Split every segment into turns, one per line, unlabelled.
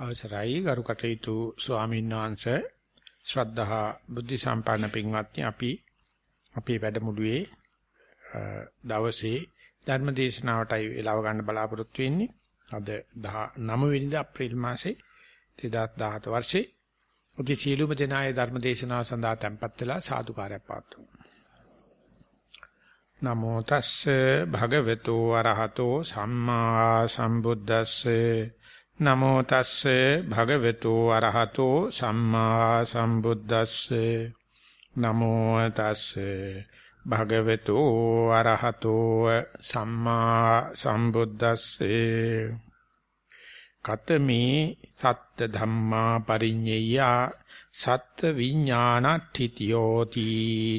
අවසරයි ගරු කටයුතු ස්වාමීන් වහන්සේ. ශ්‍රද්ධහා බුද්ධ සම්පන්න පින්වත්නි අපි අපේ වැඩමුළුවේ දවසේ ධර්ම දේශනාවටයි වේලාව ගන්න බලාපොරොත්තු වෙන්නේ. අද 19 වෙනිදා අප්‍රේල් මාසේ 2017 වර්ෂේ. උදේ සීලුම දෙනායේ ධර්ම දේශනාව සඳහා tempත් වෙලා සාදුකාරයක් පාත්තුමු නමෝ තස්සේ භගවතු වරහතෝ සම්මා සම්බුද්දස්සේ නමෝ තස්සේ භගවතු අරහතෝ සම්මා සම්බුද්දස්සේ. නමෝ තස්සේ භගවතු අරහතෝ සම්මා සම්බුද්දස්සේ. කතමේ සත්ත ධම්මා පරිඤ්ඤය සත්ත විඥානට්ඨිතියෝති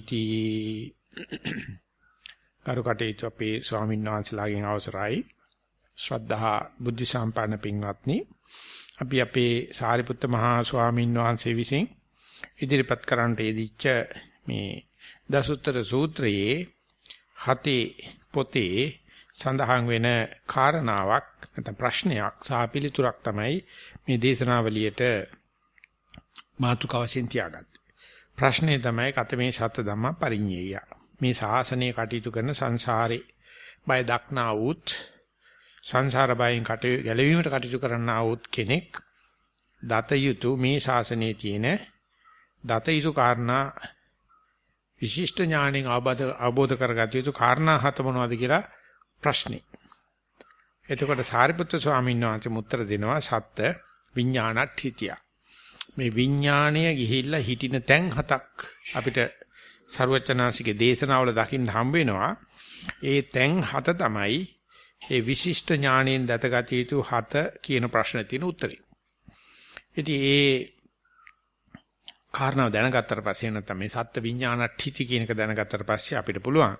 තී කරුකටේතු අපේ ස්වාමීන් වහන්සේලාගෙන් අවසරයි. ශ්‍රද්ධා බුද්ධ සම්පන්න පින්වත්නි අපි අපේ සාරිපුත්ත මහා ස්වාමීන් වහන්සේ විසින් ඉදිරිපත් කරන්නට යෙදිච්ච මේ දසුත්තර සූත්‍රයේ හතේ පොතේ සඳහන් වෙන කාරණාවක් නැත්නම් ප්‍රශ්නයක් සහ පිළිතුරක් තමයි මේ දේශනාවලියට මාතුකවසින් තියාගත්තේ. ප්‍රශ්නේ තමයි කතමේ සත්‍ය ධම්ම පරිඤ්ඤය. මේ ශාසනය කටයුතු කරන සංසාරේ බය දක්නා වූත් සංසාර බයෙන් කටයුතු ගැලවීමට කටයුතු කරන්නා වූ කෙනෙක් දත යුතු මේ ශාසනයේ තියෙන දත යුතු කාරණා විශිෂ්ට ඥාණයෙන් අවබෝධ අවබෝධ කරගත යුතු කාරණා හත මොනවද කියලා ප්‍රශ්නේ. එතකොට සාරිපුත්‍ර ස්වාමීන් වහන්සේ උත්තර දෙනවා සත්ත්‍ය විඥානට්ඨිතිය. මේ විඥාණය ගිහිල්ලා හිටින තැන් හතක් අපිට ਸਰුවචනාසිකේ දේශනාවල දකින්න හම්බ වෙනවා. ඒ තැන් හත තමයි ඒ විශිෂ්ට ඥාණයෙන් දතගත යුතු හත කියන ප්‍රශ්නේ තියෙන උත්තරේ. ඉතින් ඒ කාරණාව දැනගත්තට පස්සේ නැත්නම් මේ සත්ත්ව විඥානට්ඨිති කියන එක දැනගත්තට පස්සේ අපිට පුළුවන්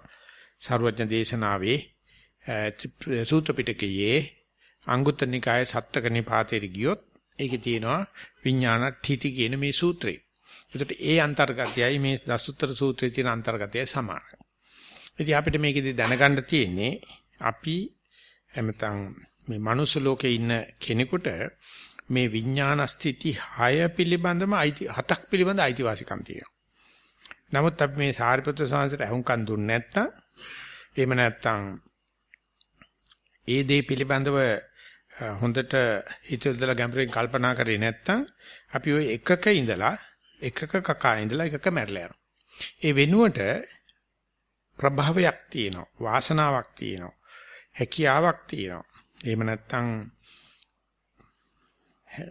සරුවඥ දේශනාවේ සූත්‍ර පිටකයේ අංගුත්තර නිකායේ සත්තක නිපාතේට ගියොත් ඒකේ තියෙනවා විඥානට්ඨිති කියන මේ සූත්‍රය. ඒකට ඒ අන්තර්ගතයයි මේ දසුත්තර සූත්‍රයේ තියෙන අන්තර්ගතයයි සමානයි. ඉතින් අපිට මේකෙදි දැනගන්න තියෙන්නේ අපි එමෙතන් මේ මනුස්ස ලෝකේ ඉන්න කෙනෙකුට මේ විඥාන ස්ථಿತಿ 6 පිළිබඳම අයිති 7ක් පිළිබඳ අයිතිවාසිකම් තියෙනවා. නමුත් අපි මේ සාරිපුත්‍ර සාංශයට අහුම්කම් දුන්නේ නැත්තම් එහෙම නැත්තම් ඒ දේ පිළිබඳව හොඳට හිතවලදලා ගැඹුරින් කල්පනා කරේ නැත්තම් අපි ওই එකක ඉඳලා එකක කකා ඉඳලා එකක මැරලා යනවා. ඒ වෙනුවට ප්‍රභාවයක් තියෙනවා වාසනාවක් තියෙනවා හැකියාවක් තියෙනවා. එහෙම නැත්නම්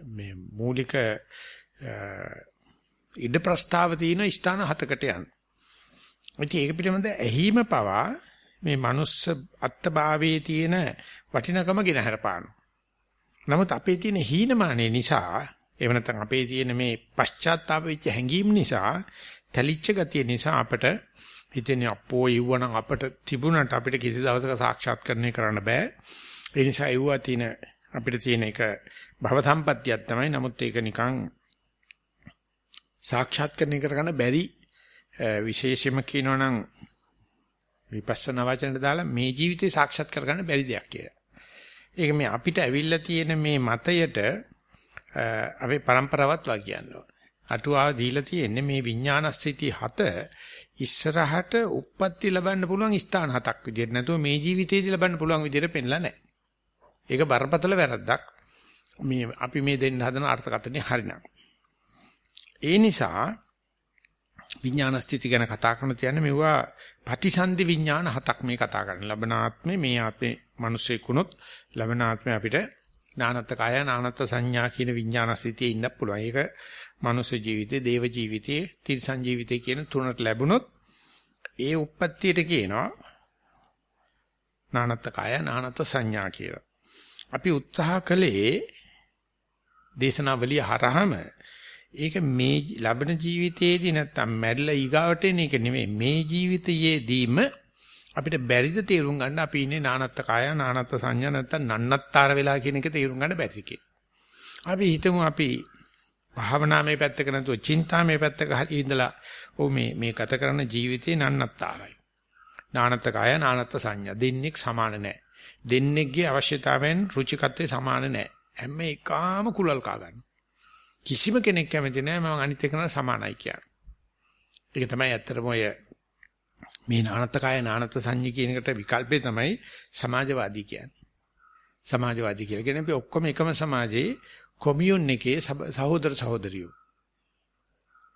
මේ මූලික ඉඩ ප්‍රස්තාව තියෙන ස්ථාන හතකට යන. ඉතින් ඒක පිළිබඳ ඇහිම පවා මේ මනුස්ස අත්භාවයේ තියෙන වටිනකම ගෙන හරපානවා. නමුත් අපේ තියෙන හීනමානය නිසා එහෙම නැත්නම් අපේ තියෙන මේ පශ්චාත්තාප වෙච්ච හැඟීම් නිසා තැලිච්ච ගතිය නිසා අපට හිතෙන්නේ අපෝ යුවනම් අපට තිබුණට අපිට කිසි දවසක සාක්ෂාත්කරණය කරන්න බෑ. ඒ නිසා යුවා තියෙන අපිට තියෙන එක භව සම්පත්තියක් තමයි. නමුත් ඒක නිකන් සාක්ෂාත්කරණය කරගන්න බැරි විශේෂම කියනවනම් විපස්සනා වචනට දාලා මේ ජීවිතේ සාක්ෂාත් කරගන්න බැරි දෙයක් කියලා. ඒක මේ අපිට ඇවිල්ලා තියෙන මේ මතයට අපේ પરම්පරාවත් වා කියනවා. අටුවාව දීලා තියෙන්නේ මේ විඥානස්ථಿತಿ හත ඉස්සරහට උප්පත්ති ලබන්න පුළුවන් ස්ථාන හතක් විදිහට නැතුව මේ ජීවිතේදී ලබන්න පුළුවන් විදිහට පෙන්ලා නැහැ. ඒක බරපතල වැරද්දක්. මේ අපි මේ දෙන්න හදන අර්ථකථනය හරිනම්. ඒ නිසා විඥාන ස්ථಿತಿ ගැන කතා කරන තියන්නේ මෙවුවා ප්‍රතිසන්දි විඥාන හතක් මේ කතා කරන්නේ. ලබන ආත්මේ මේ ආත්මේ මිනිස්සෙකුනොත් ලබන ආත්මේ අපිට නානත්ත කය නානත්ත සංඥා කියන විඥාන ස්ථಿತಿයේ ඉන්න පුළුවන්. ඒක මනුෂ්‍ය ජීවිතේ, දේව ජීවිතේ, තිරිසන් ජීවිතේ කියන තුනට ලැබුණොත් ඒ උප්පත්තියට කියනවා නානත්ත කය නානත්ත සංඥා කියලා. අපි උත්සාහ කළේ දේශනාවලිය හරහම ඒක මේ ලබන ජීවිතයේදී නැත්තම් මැරිලා ඊගාවට එන එක නෙමෙයි මේ ජීවිතයේදීම අපිට බැරිද තේරුම් ගන්න අපි ඉන්නේ නානත්ත කාය නානත්ත සංඥා නැත්තම් නන්නත්තර වෙලා කියන එක තේරුම් ගන්න බැරි කියලා. අපි හිතමු අපි භාවනාමය පැත්තක නැතුව චින්තාමය පැත්තක හරි ඉඳලා ඔව් මේ මේ ගත කරන ජීවිතේ නන්නත්තාරයි. නානත්ත කාය නානත්ත සංඥා දෙන්නෙක් සමාන නැහැ. දෙන්නෙක්ගේ අවශ්‍යතාවයන් රුචිකත්වයේ සමාන නැහැ. හැම එකාම කුලල් කා ගන්න. කිසිම කෙනෙක් කැමති නැහැ මම අනිත් එකන සමානයි කියන්නේ. ඒක තමයි ඇත්තටම ඔය මේ නානත්තකාය නානත්ත සංඤ්ඤී කියන එකට විකල්පේ තමයි සමාජවාදී කියන්නේ. සමාජවාදී කියලා කියන්නේ අපි ඔක්කොම එකම සමාජයේ කොමියුන් එකේ සහෝදර සහෝදරියෝ.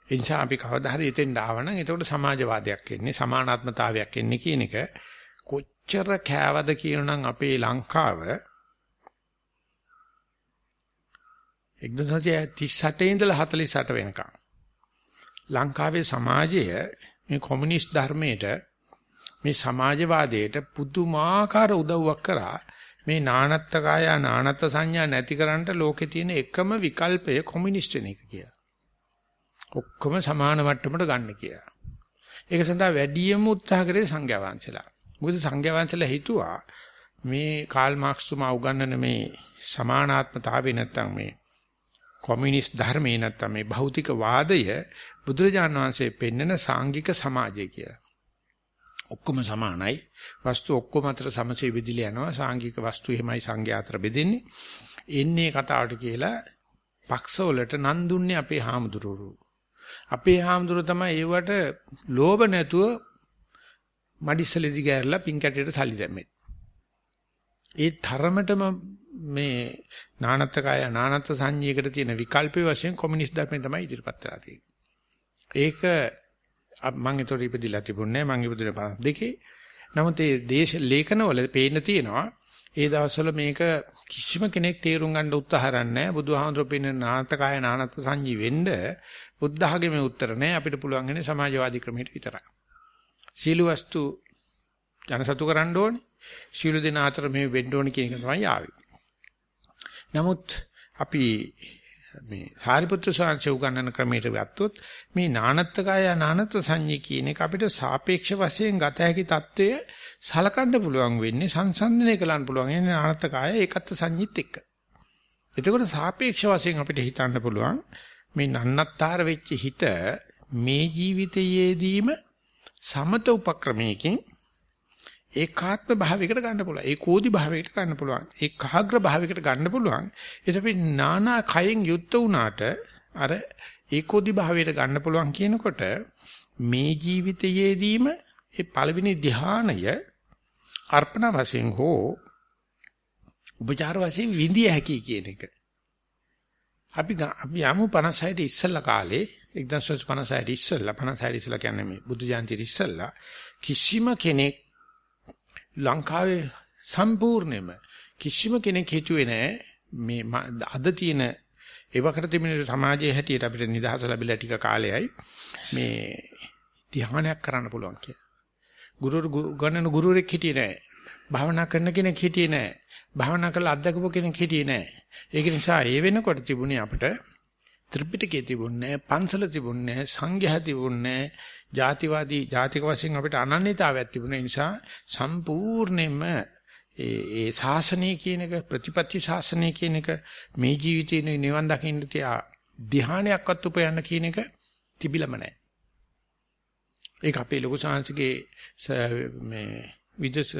ඒ නිසා අපි කවදා හරි එතෙන් ආවනම් එතකොට සමාජවාදයක් එන්නේ සමානාත්මතාවයක් එන්නේ කියන එක කොච්චර කෑවද කියනනම් අපේ ලංකාව 1938 ඉඳලා 48 වෙනකම් ලංකාවේ සමාජය මේ කොමියුනිස්ට් ධර්මයට මේ සමාජවාදයට පුදුමාකාර උදව්වක් කරා මේ නානත්තකාය නානත්ත සංඥා නැතිකරන්න ලෝකේ තියෙන එකම විකල්පය කොමියුනිස්ට් වෙන එක කියලා. ඔක්කොම සමාන මට්ටමට ගන්න කියලා. ඒක සඳහා වැඩියම උත්සාහ කරේ සංඝයා වහන්සේලා. මොකද සංඝයා වහන්සේලා හිතුවා මේ කාල් මාක්ස් තුමා උගන්වන මේ සමානාත්මතාවය නැත්තම් මේ කොමියුනිස්ට් ධර්මේ නැත්තම් මේ භෞතික වාදය බුදුරජාණන් වහන්සේ පෙන්වන සාංගික සමාජය කියලා. ඔක්කොම සමානයි. වස්තු ඔක්කොම අතර සමසේ බෙදිලා යනවා. සාංගික වස්තු එහෙමයි සංඝයා අතර බෙදෙන්නේ. එන්නේ කතාවට කියලා පක්ෂවලට නන් දුන්නේ අපේ හාමුදුරුවෝ. අපේ හාමුදුරුවෝ තමයි ඒවට ලෝභ නැතුව මඩිස්සලෙදි ගෑරලා පින් කැටේට සල්ලි දැම්මේ. ඒ තරමටම මේ නානත්තකය නානත්ත සංඤ්ඤයකට තියෙන විකල්පේ වශයෙන් කොමියුනිස්ට් ධර්මයෙන් තමයි ඉදිරිපත් කරලා තියෙන්නේ. ඒක මම ඒතර ඉපදිලා තිබුණේ නැහැ මම ඉපදුනේ 52. නමුත් ඒ දේශ ලේඛනවල පේන්න තියෙනවා ඒ දවස්වල මේක කිසිම කෙනෙක් තේරුම් ගන්න උත්සාහ කරන්නේ බුදුහාමුදුරුවෝ පින්න නානතකාය නානත් සංජී වෙන්න බුද්ධ ධර්මයේ උත්තර නැහැ අපිට පුළුවන් ඉන්නේ සමාජවාදී ක්‍රමයට විතරයි. සීල වස්තු ජනසතු කරන්න ඕනේ. සීල දෙන අතර මේ වෙන්න ඕනේ කියන එක තමයි ආවේ. නමුත් අපි මේ සාරිපුත්‍ර සාංශය උගන්වන ක්‍රමයට ගත්තොත් මේ නානත්තකය නානත්ත සංඤ්ඤය කියන එක අපිට සාපේක්ෂ වශයෙන් ගත හැකි தত্ত্বය සලකන්න පුළුවන් වෙන්නේ සංසන්දනය කරන්න පුළුවන් වෙන්නේ නානත්තකය ඒකත් සංඤ්ඤිත් එක්ක. එතකොට සාපේක්ෂ වශයෙන් අපිට හිතන්න පුළුවන් මේ නන්නත්තර වෙච්ච හිත මේ ජීවිතයේදීම සමත උපක්‍රමයකින් ඒකාත්ම භාවයකට ගන්න පුළුවන්. ඒකෝදි භාවයකට ගන්න පුළුවන්. ඒකාග්‍ර භාවයකට ගන්න පුළුවන්. ඒක අපි නානා කයෙන් යුක්ත වුණාට අර ඒකෝදි භාවයට ගන්න පුළුවන් කියනකොට මේ ජීවිතයේදීම ඒ පළවෙනි ධ්‍යානය අර්පණ වශයෙන් හෝ උපචාර වශයෙන් විඳිය හැකි කියන එක. අපි අපි යමු 56ට ඉස්සෙල්ලා කාලේ 1956ට ඉස්සෙල්ලා 56ට ඉස්සෙල්ලා කියන්නේ මේ බුද්ධ ජයන්තිට ඉස්සෙල්ලා කිසිම කෙනෙක් ලංකාවේ සම්පූර්ණයෙන්ම කිසිම කෙනෙක් හිතුවේ නෑ මේ අද තියෙන ඒවකට තිබෙන සමාජයේ හැටියට අපිට නිදහස ලැබිලා ටික කාලයයි මේ ධ්‍යානයක් කරන්න පුළුවන් කියලා. ගුරු ගණන ගුරුවරෙක් හිටියේ නෑ. භාවනා කරන කෙනෙක් හිටියේ නෑ. භාවනා කරලා අත්දකපු කෙනෙක් හිටියේ නෑ. ඒක නිසා ඒ වෙනකොට තිබුණේ අපිට ත්‍රිපිටකයේ තිබුණේ පන්සල තිබුණේ සංඝයා තිබුණේ ಜಾතිවාදී ජාතික වශයෙන් අපිට අනන්‍යතාවයක් තිබුණ නිසා සම්පූර්ණයෙන්ම ඒ ඒ ශාසනය කියන එක ප්‍රතිපත්ති ශාසනය කියන එක මේ ජීවිතේ නිවන් දකින්න තියා ධ්‍යානයක්වත් උපයන්න කියන එක තිබිලම නැහැ. ඒක අපේ ලොකු සංස්කෘතියේ මේ විදස්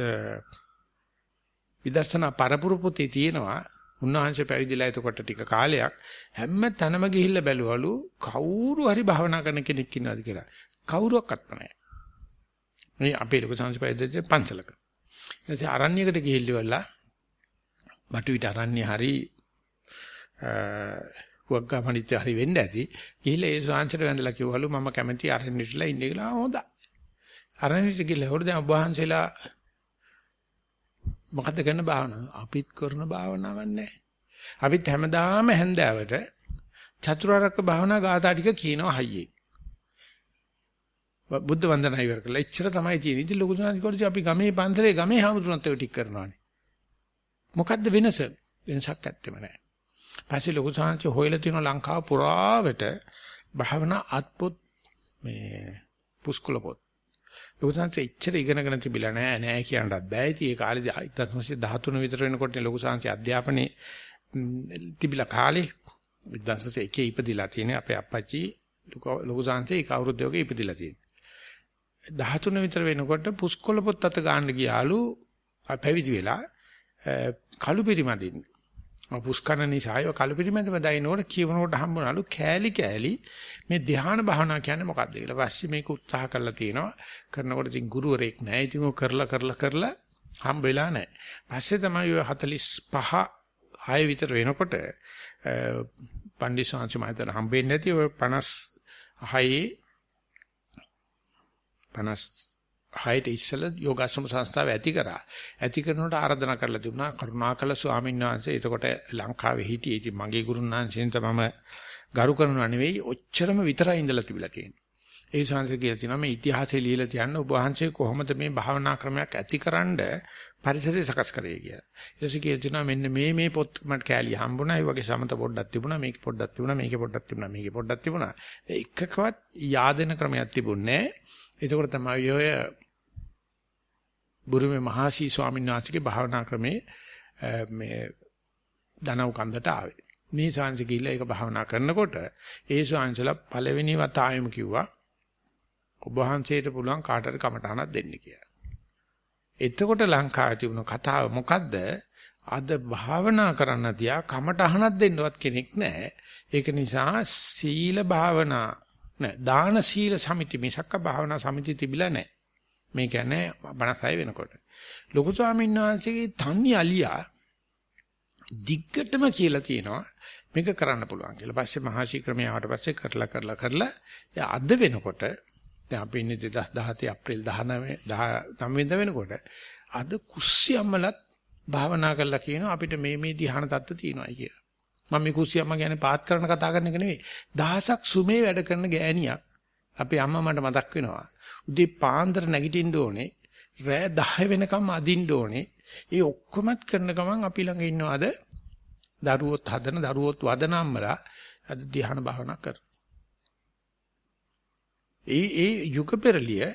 විදර්ශනා පරපුරු පොතේ තියෙනවා උන්වහන්සේ පැවිදිලා එතකොට ටික කාලයක් හැම තැනම ගිහිල්ලා බැලුවලු කවුරු හරි භාවනා කරන කෙනෙක් ඉන්නවද කියලා. කවුරුවක්වත් නැහැ. මේ අපේ ලොකු සංස්පයදේ පන්සලක. ඊටසේ අරණ්‍යයකට ගිහිල්ලා බටුවිට අරණ්‍ය හරි වග්ගමනිත් හරි වෙන්න ඇති. ගිහිල්ලා ඒ ශාන්සට වැඳලා කිව්වලු මම කැමති අරණ්‍යටලා ඉන්නේ කියලා හොඳයි. අරණ්‍යට ගිහිල්ලා හොර දැන් ඔබ වහන්සේලා මොකද්ද කරන භාවනාව? අපිත් කරන භාවනාවක් නැහැ. අපිත් හැමදාම හැන්දෑවට චතුරාර්යක භාවනා ගාථා ටික කියනවා හයියේ. බුද්ධ වන්දනා ඉවර කළා. එච්චර තමයි තියෙන්නේ. ඉතින් ලොකු සාංශිකෝටි අපි ගමේ පන්සලේ ගමේ හැමතුනත් ඒව ටික කරනවානේ. මොකද්ද වෙනස? වෙනසක් ඇත්තෙම නැහැ. පස්සේ ලොකු සාංශි හොයලා තියෙන ලංකාව පුරාවට භාවනා අත්පොත් මේ පුස්කුල පොත්. ලොකු සාංශි එච්චර ඉගෙනගෙන තිබිලා නැහැ නෑ කියන්නත් බෑ. ඉතින් ඒ කාලේ 1913 විතර වෙනකොට ලොකු සාංශි අධ්‍යාපනයේ තිබිලා කාලේ 1901 ඉපදිලා තියෙන අපේ අප්පච්චි ලොකු සාංශි ඒක අවුරුද්දක ඉපදිලා තියෙනවා. 13 විතර වෙනකොට පුස්කොළ පොත් අත ගන්න ගියාලු පැවිදි වෙලා කළු පිරිමදින්න. පුස්කන නිසා ඒ කළු පිළිමෙතම දයින්නකොට කියවනකොට හම්බුනාලු කෑලි කෑලි මේ ධ්‍යාන භාවනා කියන්නේ මොකක්ද කියලා. පස්සේ මේක උත්සාහ කරලා තියෙනවා. කරනකොට ඉතින් ගුරුවරයෙක් නැහැ. ඉතින් ඔය කරලා කරලා කරලා හම්බ වෙලා නැහැ. පස්සේ තමයි ඔය 45 6 විතර වෙනකොට පණ්ඩිත ශාන්ති මහත්තයා හම්බෙන්නේ නැති ඔය 56 56ට ඉස්සෙල්ලා යෝගාශ්‍රම සංස්ථාව ඇති කරා. ඇති කරනකොට ආරාධනා කරලා තිබුණා කරුණාකර ස්වාමීන් වහන්සේ එතකොට ලංකාවේ හිටියේ ඉතින් මගේ ගුරුනාන්සෙන් තමයි ගරු කරනවා නෙවෙයි ඔච්චරම විතරයි ඉඳලා තිබිලා තියෙන්නේ. ඒ ශාන්සේ කියලා තියෙනවා මේ ඉතිහාසය ලියලා තියන්න ඔබ වහන්සේ කොහොමද මේ භාවනා ක්‍රමයක් ඇතිකරනද පරිසරය සකස් කරේ කියලා. ඊට පස්සේ කියලා තියෙනවා මෙන්න මේ මේ පොත් මට කෑලි හම්බුණා. ඒ වගේ සමත පොඩ්ඩක් තිබුණා. මේක පොඩ්ඩක් තිබුණා. මේකේ පොඩ්ඩක් තිබුණා. මේකේ පොඩ්ඩක් තිබුණා. එකකවත් yaadena ක්‍රමයක් තිබුණේ නැහැ. ඒකෝර තමයි ඔය බුරුමේ මහසී ස්වාමීන් වහන්සේගේ භාවනා ක්‍රමේ මේ දනව් කන්දට ආවේ. මේ ශාංශ කිල්ල ඒක භාවනා කරනකොට ඒ ශාංශලා පළවෙනි වතාවෙම කිව්වා ඔබ වහන්සේට පුළුවන් කාටට කමටහනක් දෙන්න කියලා. එතකොට ලංකාවේ තිබුණ කතාව මොකද්ද? අද භාවනා කරන්න තියා කමටහනක් දෙන්නවත් කෙනෙක් නැහැ. ඒක නිසා සීල භාවනා නෑ දාන සීල සමිති මිසක්ක භාවනා සමිති තිබිලා නැහැ. මේ කියන්නේ 56 වෙනකොට. ලොකු ස්වාමීන් වහන්සේගේ තන්නි අලියා දිග්ගටම කියලා තියෙනවා මේක කරන්න පුළුවන් කියලා. පස්සේ මහා ශීක්‍රමය ආවට පස්සේ කරලා කරලා කරලා අද වෙනකොට දැන් අපි ඉන්නේ 2017 අප්‍රේල් 19 19 වෙනිදා වෙනකොට අද කුස්සියම්මලත් භාවනා කරලා කියනවා අපිට මේ මේ ධ්‍යාන தত্ত্ব තියෙනවායි කියලා. මම මේ කුස්සියම්ම කියන්නේ පාත් කරන කතා කරන එක නෙවෙයි. දහසක් සුමේ වැඩ කරන ගෑණියක් අපේ අම්මා මට මතක් වෙනවා. උදේ පාන්දර නැගිටින්න ඕනේ. රෑ 10 වෙනකම් අදින්න ඕනේ. ඒ ඔක්කොමත් කරන ගමන් අපි ළඟ ඉන්නවද? දරුවොත් හදන දරුවොත් වදන අම්මලා අද ධ්‍යාන භාවනා කර. ඒ ඒ යුග පෙරලිය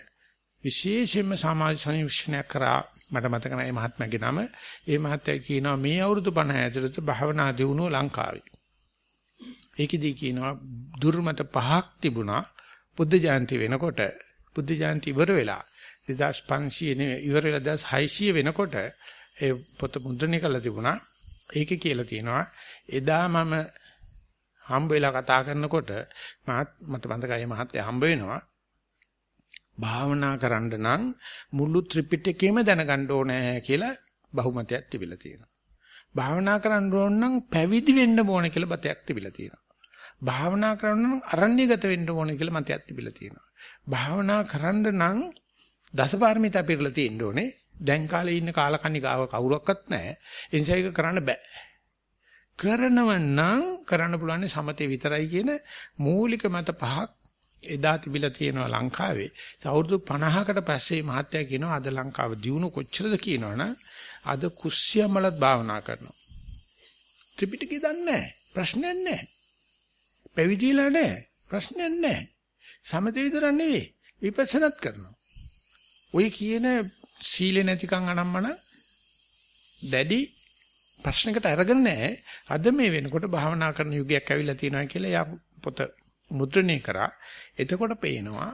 විශේෂයෙන්ම සමාජ සංවිශ්ලේෂණයක් කරා මට මතක නැහැ මහත්මයාගේ නම. ඒ මහත්මයා කියනවා මේ අවුරුදු 50 ඇතුළත භාවනා දියුණුව ලංකාවේ. ඒකෙදී කියනවා දුර්මත පහක් තිබුණා බුද්ධ ජයන්ති වෙනකොට බුද්ධ ජයන්ති ඉවර වෙලා 2500 නෙවෙයි ඉවර වෙලා 2600 වෙනකොට ඒ පොත මුද්‍රණය කරලා තිබුණා. ඒකේ කියලා තියෙනවා එදා මම හම්බ වෙලා කතා කරනකොට මට මතකයි මහත්තයා හම්බ වෙනවා. භාවනා කරන්න නම් මුළු ත්‍රිපිටකයම දැනගන්න ඕනේ කියලා බහුමතයක් තිබිලා තියෙනවා. භාවනා කරන්න ඕන නම් පැවිදි වෙන්න ඕනේ කියලා බතයක් තිබිලා තියෙනවා. භාවනා කරන්න නම් අරණ්‍යගත වෙන්න ඕනේ කියලා මතයක් තිබිලා තියෙනවා. භාවනා කරන්න නම් දසපාරමිතා පිරලා තියෙන්න ඕනේ. දැන් කාලේ ඉන්න කාලකන්ණි ගාව කවුරක්වත් නැහැ. ඒ නිසා ඒක කරන්න බෑ. කරනව නම් කරන්න පුළුවන් සමතේ විතරයි කියන මූලික මත පහක් එදා තිබිලා තියෙනවා ලංකාවේ. අවුරුදු 50කට පස්සේ මහත්තයා කියනවා අද ලංකාව දියුණු කොච්චරද කියනවනම් අද කුස්සියමලත් භාවනා කරනවා. ත්‍රිපිටකය දන්නේ නැහැ. ප්‍රශ්නයක් නැහැ. පැවිදිලා නැහැ. ප්‍රශ්නයක් නැහැ. සමතේ විතරක් නෙවෙයි. විපස්සනාත් කරනවා. ඔය කියන සීලේ නැතිකම් අනම්මන දැඩි ප්‍රශ්නකට අරගෙන නැහැ. අද මේ වෙනකොට භාවනා කරන යුගයක් ඇවිල්ලා තියෙනවා කියලා යා පොත මුද්‍රණය කරා. එතකොට පේනවා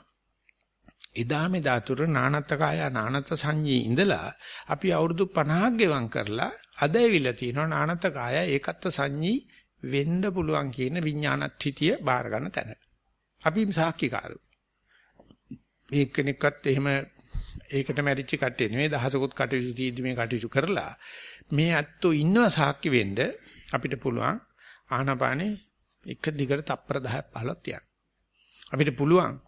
එදා මේ ධාතුර නානත්තකාය නානත්ත සංඤී ඉඳලා අපි අවුරුදු 50ක් ගෙවම් කරලා අද ඇවිල්ලා තියෙනවා නානත්තකාය ඒකත්ත සංඤී වෙන්න පුළුවන් කියන විඥානත්‍ත්‍ය බාර ගන්න තැන. අපි සාක්ෂිකාරයෝ. මේකෙනෙක්වත් එහෙම ඒකට මැරිච්ච කට්ටිය නෙවෙයි දහසකුත් කටයුතු තීදි මේ කටයුතු කරලා මේ ඇත්තෝ ඉන්නව සාක්ෂි වෙන්න අපිට පුළුවන් ආහනපානේ එක දිගට තප්පර 10ක් 15ක් තියන්න. අපිට පුළුවන්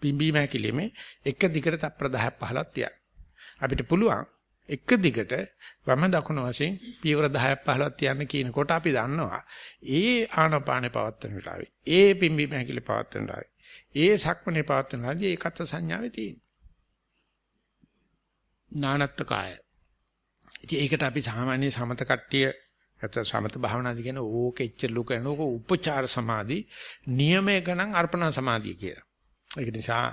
පිම්බීම හැකිලිමේ එක දිගට තප්පර 10ක් 15ක් තියන්න. අපිට පුළුවන් එක දිගට වම දකුණු වශයෙන් පියවර 10ක් 15ක් තියන්න කියනකොට අපි දන්නවා ඒ ආනපානේ පවත්තන වෙලාවේ ඒ පිම්බීම හැකිලි පවත්තන වෙලාවේ ඒ සක්මනේ පවත්තන වෙලාවේ ඒකත් සංඥාවේ තියෙන. නානත්ත කාය ඉතින් ඒකට අපි සාමාන්‍ය සමත කට්ටිය නැත්නම් සමත භාවනාදි කියන ඕක එච්චර ලුක යන ඕක උපචාර සමාධි නියමයක නම් අර්පණ සමාධිය කියලා. ඒක නිසා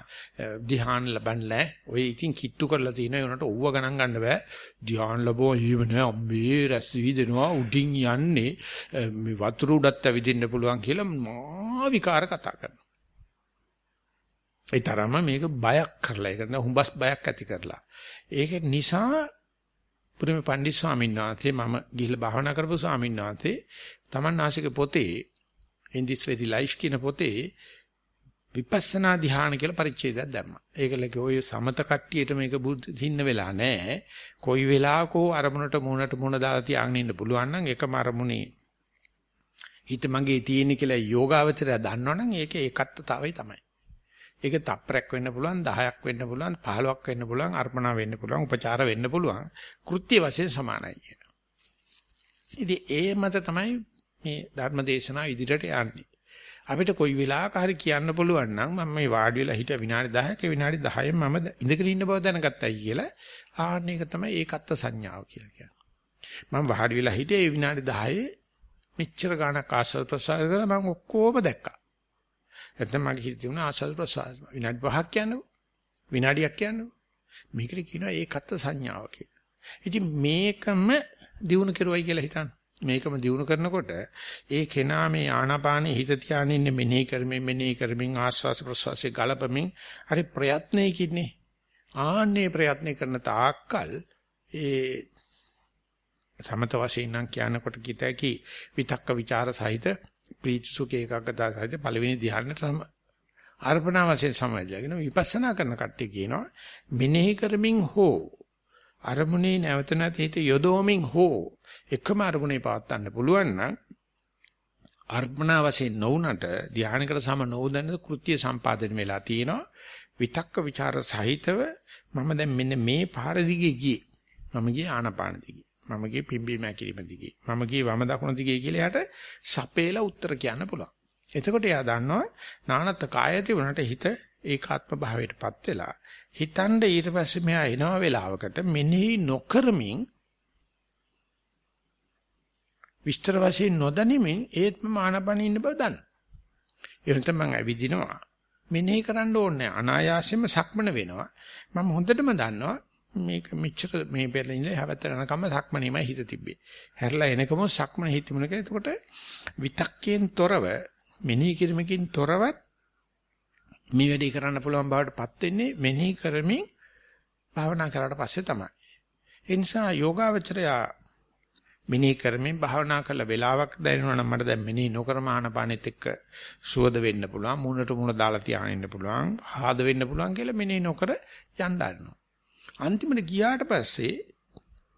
ධ්‍යාන ලබන්නේ ඔය ඉතින් කිට්ටු කරලා තියෙන ඒනට ඕව ගණන් ගන්න බෑ. ධ්‍යාන ලැබුවා එහෙම නෑ අම්මේ රැස් විදිනවා උඩින් යන්නේ මේ වතුර උඩත් ඇවිදින්න පුළුවන් කියලා මා විකාර කතා කරනවා. ඒ තරම මේක බයක් කරලා ඒක නේ හුඹස් බයක් ඇති කරලා. ඒක නිසා පුරුමේ පණ්ඩිත ස්වාමීන් වහන්සේ මම ගිහිල්ලා භාවනා කරපු ස්වාමීන් වහන්සේ Taman ආශික පොතේ in this very life කියන පොතේ විපස්සනා ධ්‍යාන කියලා පරිච්ඡේදයක් දැම්මා. ඒකලක ඔය සමත කට්ටියට මේක බුද්ධින්න වෙලා නැහැ. කොයි වෙලාවකෝ අරමුණට මූණට මූණ දාලා තියාගෙන ඉන්න පුළුවන් නම් එකම අරමුණේ හිත මගේ තියෙන කියලා යෝගාවචරය දන්නවනම් ඒක ඒකත්වතාවය තමයි. ඒක තප්පරයක් වෙන්න පුළුවන් 10ක් වෙන්න පුළුවන් 15ක් වෙන්න පුළුවන් අර්පණා වෙන්න පුළුවන් උපචාර වෙන්න පුළුවන් කෘත්‍ය වශයෙන් සමානයි කියන. ඉතින් ඒ මත තමයි මේ ධර්ම දේශනාව ඉදිරියට යන්නේ. අපිට කොයි වෙලාවක හරි කියන්න පුළුවන් නම් මම මේ වාඩි වෙලා හිටිය විනාඩි 10ක විනාඩි 10න් මම ඉඳගෙන ඉන්න බව දැනගත්තයි කියලා ආන්න එක තමයි ඒකත්ව සංඥාව කියලා කියන්නේ. මම වාඩි වෙලා හිටියේ විනාඩි 10 මෙච්චර ගාණක් ආස්වාද ප්‍රසාර කරලා මම ඔක්කොම දැක්කා. නැත්නම් මගේ හිතේ තිබුණ ආස්වාද ප්‍රසාර විනාඩි 5ක් කියන්නකො. විනාඩියක් කියන්නකො. මේකට කියනවා ඒකත්ව සංඥාව කියලා. ඉතින් මේකම දිනු කෙරුවයි කියලා හිතන්න. මේකම දිනු කරනකොට ඒ කෙනා මේ ආනාපානෙ හිත තියාගෙන ඉන්නේ මෙනෙහි කරමින් මෙනෙහි කරමින් ආස්වාස ප්‍රස්වාසයේ ගලපමින්. හරි ප්‍රයත්නයකින්නේ ආන්නේ ප්‍රයත්න කරන තාක්කල් ඒ සමත වශයෙන් නම් කියනකොට කිතකි විතක්ක ਵਿਚාර සහිත ප්‍රීති සුඛ ඒකාග්‍රතාව සහිත පළවෙනි ධ්‍යානෙට සම අර්පණා වශයෙන් සමාජයගෙන විපස්සනා කරන කට්ටිය කියනවා මෙනෙහි කරමින් හෝ අරමුණේ නැවත නැති හිත යොදවමින් හෝ එකම අරමුණේ පවත්වන්න පුළුවන් නම් අර්පණා වශයෙන් නොඋනට ධානයකට සම නොඋදැන කෘත්‍ය සම්පාදනය වෙලා තියෙනවා. විතක්ක ਵਿਚාර සහිතව මම දැන් මෙන්න මේ පාර දිගේ ගියේ. මම ගියේ ආනපාන දිගේ. මම ගියේ පිම්බි මැකිලිම දිගේ මම ගියේ වම දකුණ දිගේ කියලා යට සපේලා උත්තර කියන්න පුළුවන් එතකොට එයා දන්නවා නානත් කායති වුණාට හිත ඒකාත්ම භාවයටපත් වෙලා හිතන්න ඊට පස්සේ මෙහා එනවා වෙලාවකට මෙනෙහි නොකරමින් විස්තර වශයෙන් නොදැනීමෙන් ඒත් මම ආනපන ඉන්න බව දන්න. ඒ නිසා මම ඇවිදිනවා. මෙනෙහි කරන්න ඕනේ අනායාසයෙන්ම සක්මන වෙනවා. මම හොඳටම දන්නවා මේක මෙච්චර මේ පෙරලින් හැවතර යනකම සක්මනේමයි හිත තිබ්බේ. හැරලා එනකම සක්මන හිතමුන කියලා එතකොට විතක්කයෙන් තොරව මෙනෙහි කිරීමකින් තොරවත් මේ වැඩේ කරන්න පුළුවන් බවටපත් වෙන්නේ මෙනෙහි කරමින් භාවනා කරාට පස්සේ තමයි. ඒ නිසා යෝගාවචරයා මෙනෙහි කරමින් භාවනා කළ වෙලාවක් දැනෙනවා නම් මට දැන් මෙනෙහි නොකරම ආනපානෙත් එක්ක සුවද වෙන්න පුළුවන් මූණට මූණ දාලා තියාගෙන ඉන්න පුළුවන් ආද වෙන්න පුළුවන් කියලා මෙනෙහි නොකර යන්න ගන්නවා අන්තිමට ගියාට පස්සේ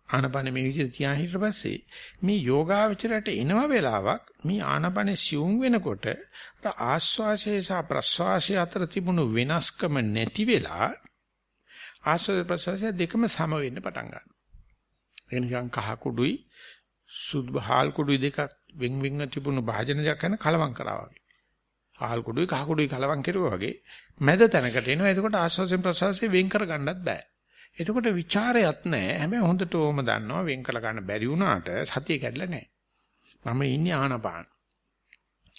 ආනපන මේ විදිහට තියා හිටිට පස්සේ මේ යෝගාවචරයට එනව වෙලාවක් මේ ආනපන සිවුම් වෙනකොට ආස්වාසය සහ ප්‍රස්වාසය අතර තිබුණු වෙනස්කම නැති වෙලා ආස්වාද ප්‍රස්වාසය දෙකම සම වෙන්න පටන් ගන්නවා. ඒ නිකන් කහ කුඩුයි සුදු හාල් කුඩුයි දෙක වෙන් වෙන්ව තිබුණු භාජන දෙක කරන කලවම් කරා වගේ. හාල් කුඩුයි කහ කුඩුයි කලවම් කෙරුවා වගේ මැද තැනකට එනවා. එතකොට ආස්වාසයෙන් ප්‍රස්වාසයෙන් වෙන් කර ගන්නත් බෑ. එතකොට ਵਿਚාරයක් නැහැ. හැබැයි හොඳට ඕම දන්නවා වෙන් කළ ගන්න බැරි වුණාට සතිය කැඩලා නැහැ. මම ඉන්නේ ආනපාන.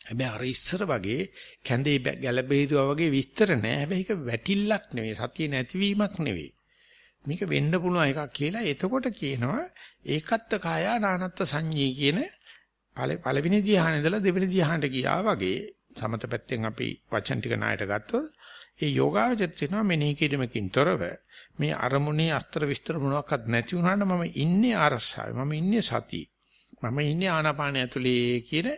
හැබැයි අර ඉස්සර වගේ කැඳේ ගැළබේරුවා වගේ විස්තර නැහැ. හැබැයි ඒක වැටිල්ලක් නෙවෙයි. සතිය නැතිවීමක් නෙවෙයි. මේක වෙන්න පුළුවන් එකක් කියලා එතකොට කියනවා ඒකත්ත කායා නානත්ත සංඤී කියන පළවෙනි ධ්‍යානෙ ඉඳලා දෙවෙනි ධ්‍යානට ගියා වගේ සමත පැත්තෙන් අපි වචන ටික ණයට ගත්තොත් ඒ යෝගාවචර කියනවා මෙනෙහි කිරීමකින් තොරව මේ අරමුණේ අස්තර විස්තර මොනවාක්වත් නැති වුණාට මම ඉන්නේ ආරස්සාවේ මම ඉන්නේ සතියේ මම ඉන්නේ ආනාපානය ඇතුලේ කියන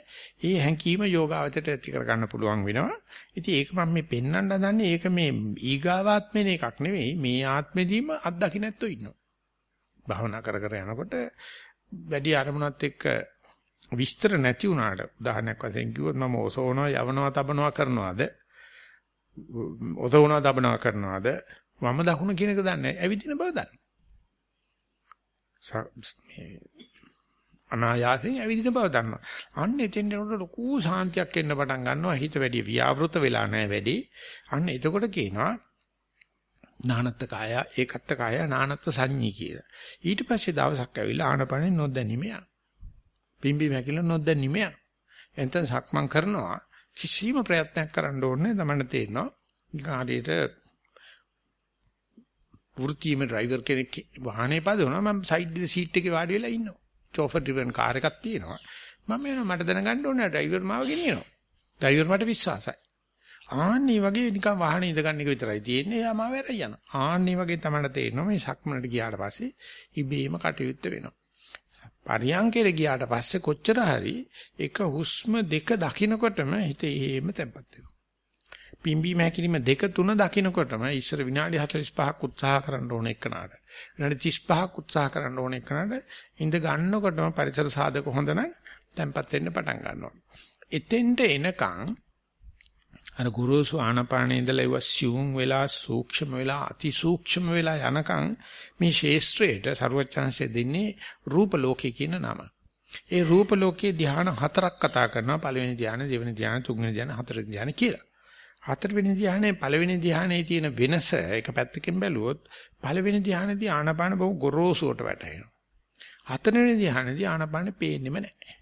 ඒ හැඟීම යෝගාවචරයට ඇති කරගන්න පුළුවන් වෙනවා. ඉතින් ඒක මම මේ පෙන්වන්න හදන්නේ ඒක මේ ඊගාවාත්මේ එකක් නෙවෙයි මේ ආත්මෙදීම අත්දකින්නැත්තෝ ඉන්නවා. භාවනා කර කර යනකොට වැඩි අරමුණත් එක්ක විස්තර නැති වුණාට උදාහරණයක් වශයෙන් කිව්වොත් මම ඔසවනවා යවනවා තබනවා කරනවාද ඔසවනවා තබනවා කරනවාද වම දකුණ කියන එක දන්නේ ඇවිදින බව දන්නේ අනායාසයෙන් ඇවිදින බව දන්නවා. අන්න එතෙන් යනකොට ලොකු සාන්තියක් එන්න පටන් ගන්නවා. හිත වැඩි ව්‍යාවෘත වෙලා නැහැ වැඩි. අන්න එතකොට කියනවා නානත්ත කාය ඒකත්ත කාය නානත්ත සංඤී කියලා. ඊට පස්සේ දවසක් ඇවිල්ලා ආනපනෙ නොදැනීම යනවා. පිම්බි මැකිල නොදැනීම යනවා. එතෙන් සක්මන් කරනවා කිසිම ප්‍රයත්නයක් කරන්න ඕනේ තමන්න තේරෙනවා. කාර්යයට වෘත්තීයම ඩ්‍රයිවර් කෙනෙක් වාහනේ පදවනවා මම සයිඩ් සීට් එකේ වාඩි වෙලා ඉන්නවා. චෝෆර් ඩ්‍රිවන් කාර් එකක් තියෙනවා. මම එනවා මට දැනගන්න ඕනේ ඩ්‍රයිවර් මාව ගෙනියනවා. ඩ්‍රයිවර් මට විශ්වාසයි. ආන්නේ වගේ නිකන් වාහනේ ඉඳගන්න එක විතරයි තියෙන්නේ. එයා මාව වැරයි යනවා. ආන්නේ වගේ තමයි තේරෙනවා මේ සක්මනට ගියාට පස්සේ ඉබේම කටයුත්ත වෙනවා. පරියංකේට ගියාට පස්සේ කොච්චර හරි එක හුස්ම දෙක දකින්නකොටම හිත එහෙම තැම්පත් වෙනවා. පිම්බීම හැකිලිම දෙක තුන දකින්නකොටම ඉස්සර විනාඩි 45ක් උත්සාහ කරන්න ඕන එකනට. විනාඩි 35ක් උත්සාහ කරන්න ඕන එකනට ඉඳ ගන්නකොටම පරිසර සාධක හොඳ නම් තැම්පත් වෙන්න පටන් ගන්නවා. එතෙන්ට එනකන් අර ගුරුසු ආනපානේ ඉඳලා ඒව සියුම් වෙලා සූක්ෂම වෙලා අති සූක්ෂම වෙලා යනකම් මේ ශේස්ත්‍රයට ਸਰවචන්සය දෙන්නේ රූප ලෝකේ කියන නම. ඒ රූප ලෝකයේ ධ්‍යාන හතරක් කතා කරනවා පළවෙනි ධ්‍යාන දෙවෙනි ධ්‍යාන තුන්වෙනි ධ්‍යාන හතරවෙනි ධ්‍යාන කියලා. හතරවෙනි ධ්‍යානයේ පළවෙනි ධ්‍යානයේ තියෙන වෙනස එක පැත්තකින් බැලුවොත් පළවෙනි ධ්‍යානයේදී ආනපාන බොහොම ගොරෝසුවට වැටෙනවා. හතරවෙනි ධ්‍යානයේදී ආනපාන පේන්නෙම නැහැ.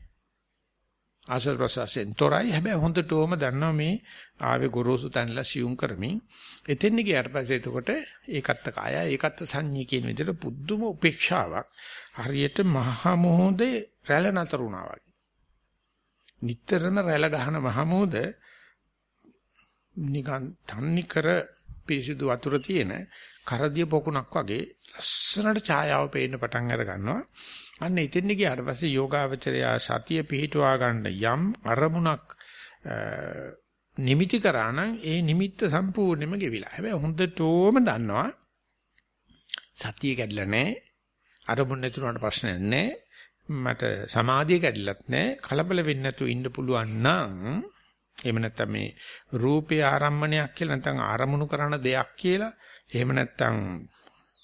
ආශ්‍රව ප්‍රසවාසයෙන් තොරයි හැබැයි හොඳටම දන්නවා මේ ආවේ ගොරෝසු තැනලා සියුම් කරමින් එතෙන් ගියාට පස්සේ එතකොට ඒකත්ත කාය ඒකත්ත සංඤී කියන විදිහට පුදුම උපේක්ෂාවක් හරියට මහා මොහොතේ රැළ නතර වුණා වගේ නිතරම රැළ ගහන මහා මොහොත නිකන් තන්නේ කර පිරිසිදු වතුර තියෙන කරදිය පොකුණක් වගේ ලස්සනට ඡායාව පේන්න පටන් අර ගන්නවා අන්න එතෙන් ගියාට පස්සේ යෝගාවචරය සතිය පිහිටුවා ගන්න යම් අරමුණක් නිමිති කරා නම් ඒ නිමිත්ත සම්පූර්ණයෙන්ම ගෙවිලා. හැබැයි හොඳටම දන්නවා සතිය කැඩිලා නැහැ. අරමුණ නැතුනට ප්‍රශ්නයක් නැහැ. මට සමාධිය කැඩිලත් නැහැ. කලබල වෙන්නේ නැතුව ඉන්න පුළුවන් නම් එහෙම නැත්නම් මේ රූපේ ආරම්මණයක් කියලා නැත්නම් ආරමුණු කරන දෙයක් කියලා එහෙම නැත්නම්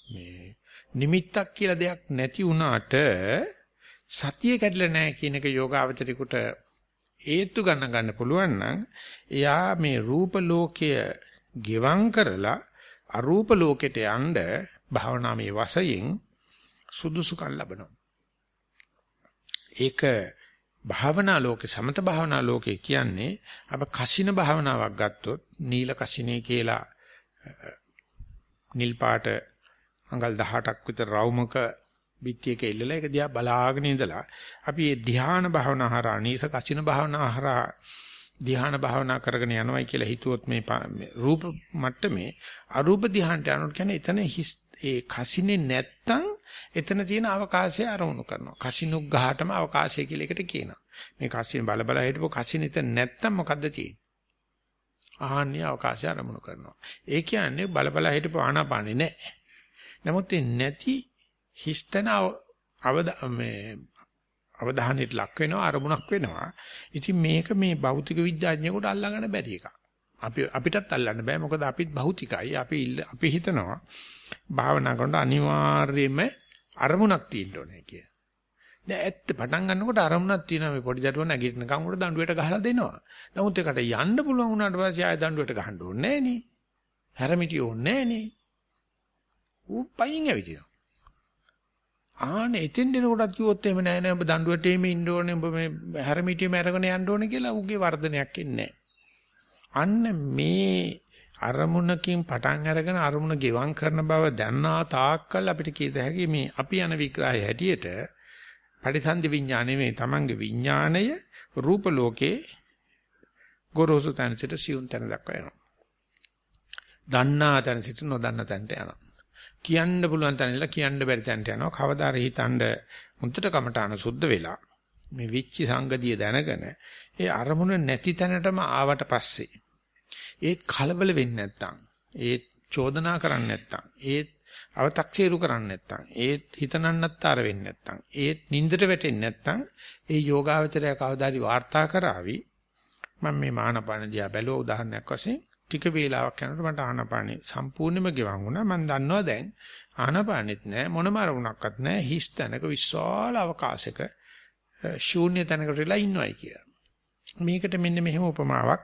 මේ නිමිත්තක් කියලා දෙයක් නැති වුණාට සතිය කැඩලා නැහැ කියන එක යෝගාවචරිකුට ඒත්තු ගන්න ගන්න පුළුවන් නම් එයා මේ රූප ලෝකය ගෙවම් කරලා අරූප ලෝකෙට යන්න භාවනාමේ වශයෙන් සුදුසුකම් ලබනවා. ඒක භාවනා ලෝකේ සමත භාවනා ලෝකේ කියන්නේ අප කසින භාවනාවක් ගත්තොත් නීල කසිනේ කියලා නිල් පාට අඟල් 18ක් විතර රවුමක පිටියක ඉල්ලලා ඒක දිහා බලාගෙන ඉඳලා අපි මේ ධ්‍යාන භාවනා හරහා නීස කසින භාවනා හරහා ධ්‍යාන භාවනා කරගෙන යනවයි කියලා හිතුවොත් මේ රූප මට්ටමේ අරූප ධ්‍යානට යනකොට කියන්නේ එතන ඒ කසිනේ නැත්තම් එතන තියෙන අවකාශය අරමුණු කරනවා. කසිනුක් ගහටම අවකාශය කියලා එකට කියනවා. මේ කසින බල බල හිටපො කසින එතන නැත්තම් මොකද්ද තියෙන්නේ? ආහන්නේ අවකාශය අරමුණු කරනවා. ඒ කියන්නේ බල බල හිටපො ආනාපානේ නැහැ. නමුත් නැති හිස්තන අවද මේ අවධානයට ලක් වෙනවා අරමුණක් වෙනවා. ඉතින් මේක මේ භෞතික විද්‍යාඥයෙකුට අල්ලගන්න බැරි එකක්. අපි අපිටත් අල්ලන්න බෑ මොකද අපිත් භෞතිකයි. අපි අපි හිතනවා භාවනා කරනකොට අනිවාර්යයෙන්ම අරමුණක් තියෙන්න ඕනේ කිය. දැන් ඇත්ත පටන් ගන්නකොට අරමුණක් තියෙනවා මේ පොඩි දඩුව නැගිටිනකම් උඩ දඬුවට ගහලා දෙනවා. නමුත් ඒකට යන්න පුළුවන් වුණාට පස්සේ ආය දඬුවට ගහන්න ඕනේ නෑනේ. හැරමිටිය ඕනේ නෑනේ. ඌ පයින් ඇවිදිනවා. ආන එතෙන් දෙනකොටත් කිව්වොත් එහෙම නෑ නෑ ඔබ දඬුවටේම ඉන්න ඕනේ ඔබ මේ හැරමිටියම අරගෙන යන්න ඕනේ කියලා ඌගේ වර්ධනයක් එන්නේ අන්න මේ අරමුණකින් පටන් අරගෙන අරමුණ ගෙවම් කරන බව දන්නා තාක්කල් අපිට කීද හැකි මේ අපි යන විග්‍රහය හැටියට පරිසන්දි විඥානයේ මේ තමන්ගේ විඥාණය රූප ලෝකේ ගොරෝසු තැනට සියුම් තැන දක්වා යනවා. දන්නා තැන සිට නොදන්නා තැනට යනවා. කියන්න පුළුවන් තැන ඉඳලා කියන්න බැරි තැනට යනවා. කවදාද හිතනද මුන්ට කමටාන සුද්ධ වෙලා මේ විච්චි සංගතිය දැනගෙන ඒ අරමුණ නැති තැනටම ආවට පස්සේ ඒත් කලබල වෙන්නේ නැත්තම් ඒත් චෝදනා කරන්නේ නැත්තම් ඒත් අව탁සීරු කරන්නේ නැත්තම් ඒත් හිතනන්නත්තර වෙන්නේ නැත්තම් ඒත් නින්දට වැටෙන්නේ නැත්තම් ඒ යෝගාවචරය කවදාරි වාර්තා කරાવી මම මේ මානපාන දිහා බැලුවා උදාහරණයක් වශයෙන් ටික වේලාවක් යනකොට මට ආනාපානෙ සම්පූර්ණයෙන්ම ගෙවන් වුණා. මම දන්නවා දැන් ආනාපානෙත් නෑ මොනම අරමුණක්වත් නෑ හිස් තැනක විශාල අවකාශයක ශූන්‍ය තැනකට වෙලා ඉන්නවයි කියලා. මේකට මෙන්න මෙහෙම උපමාවක්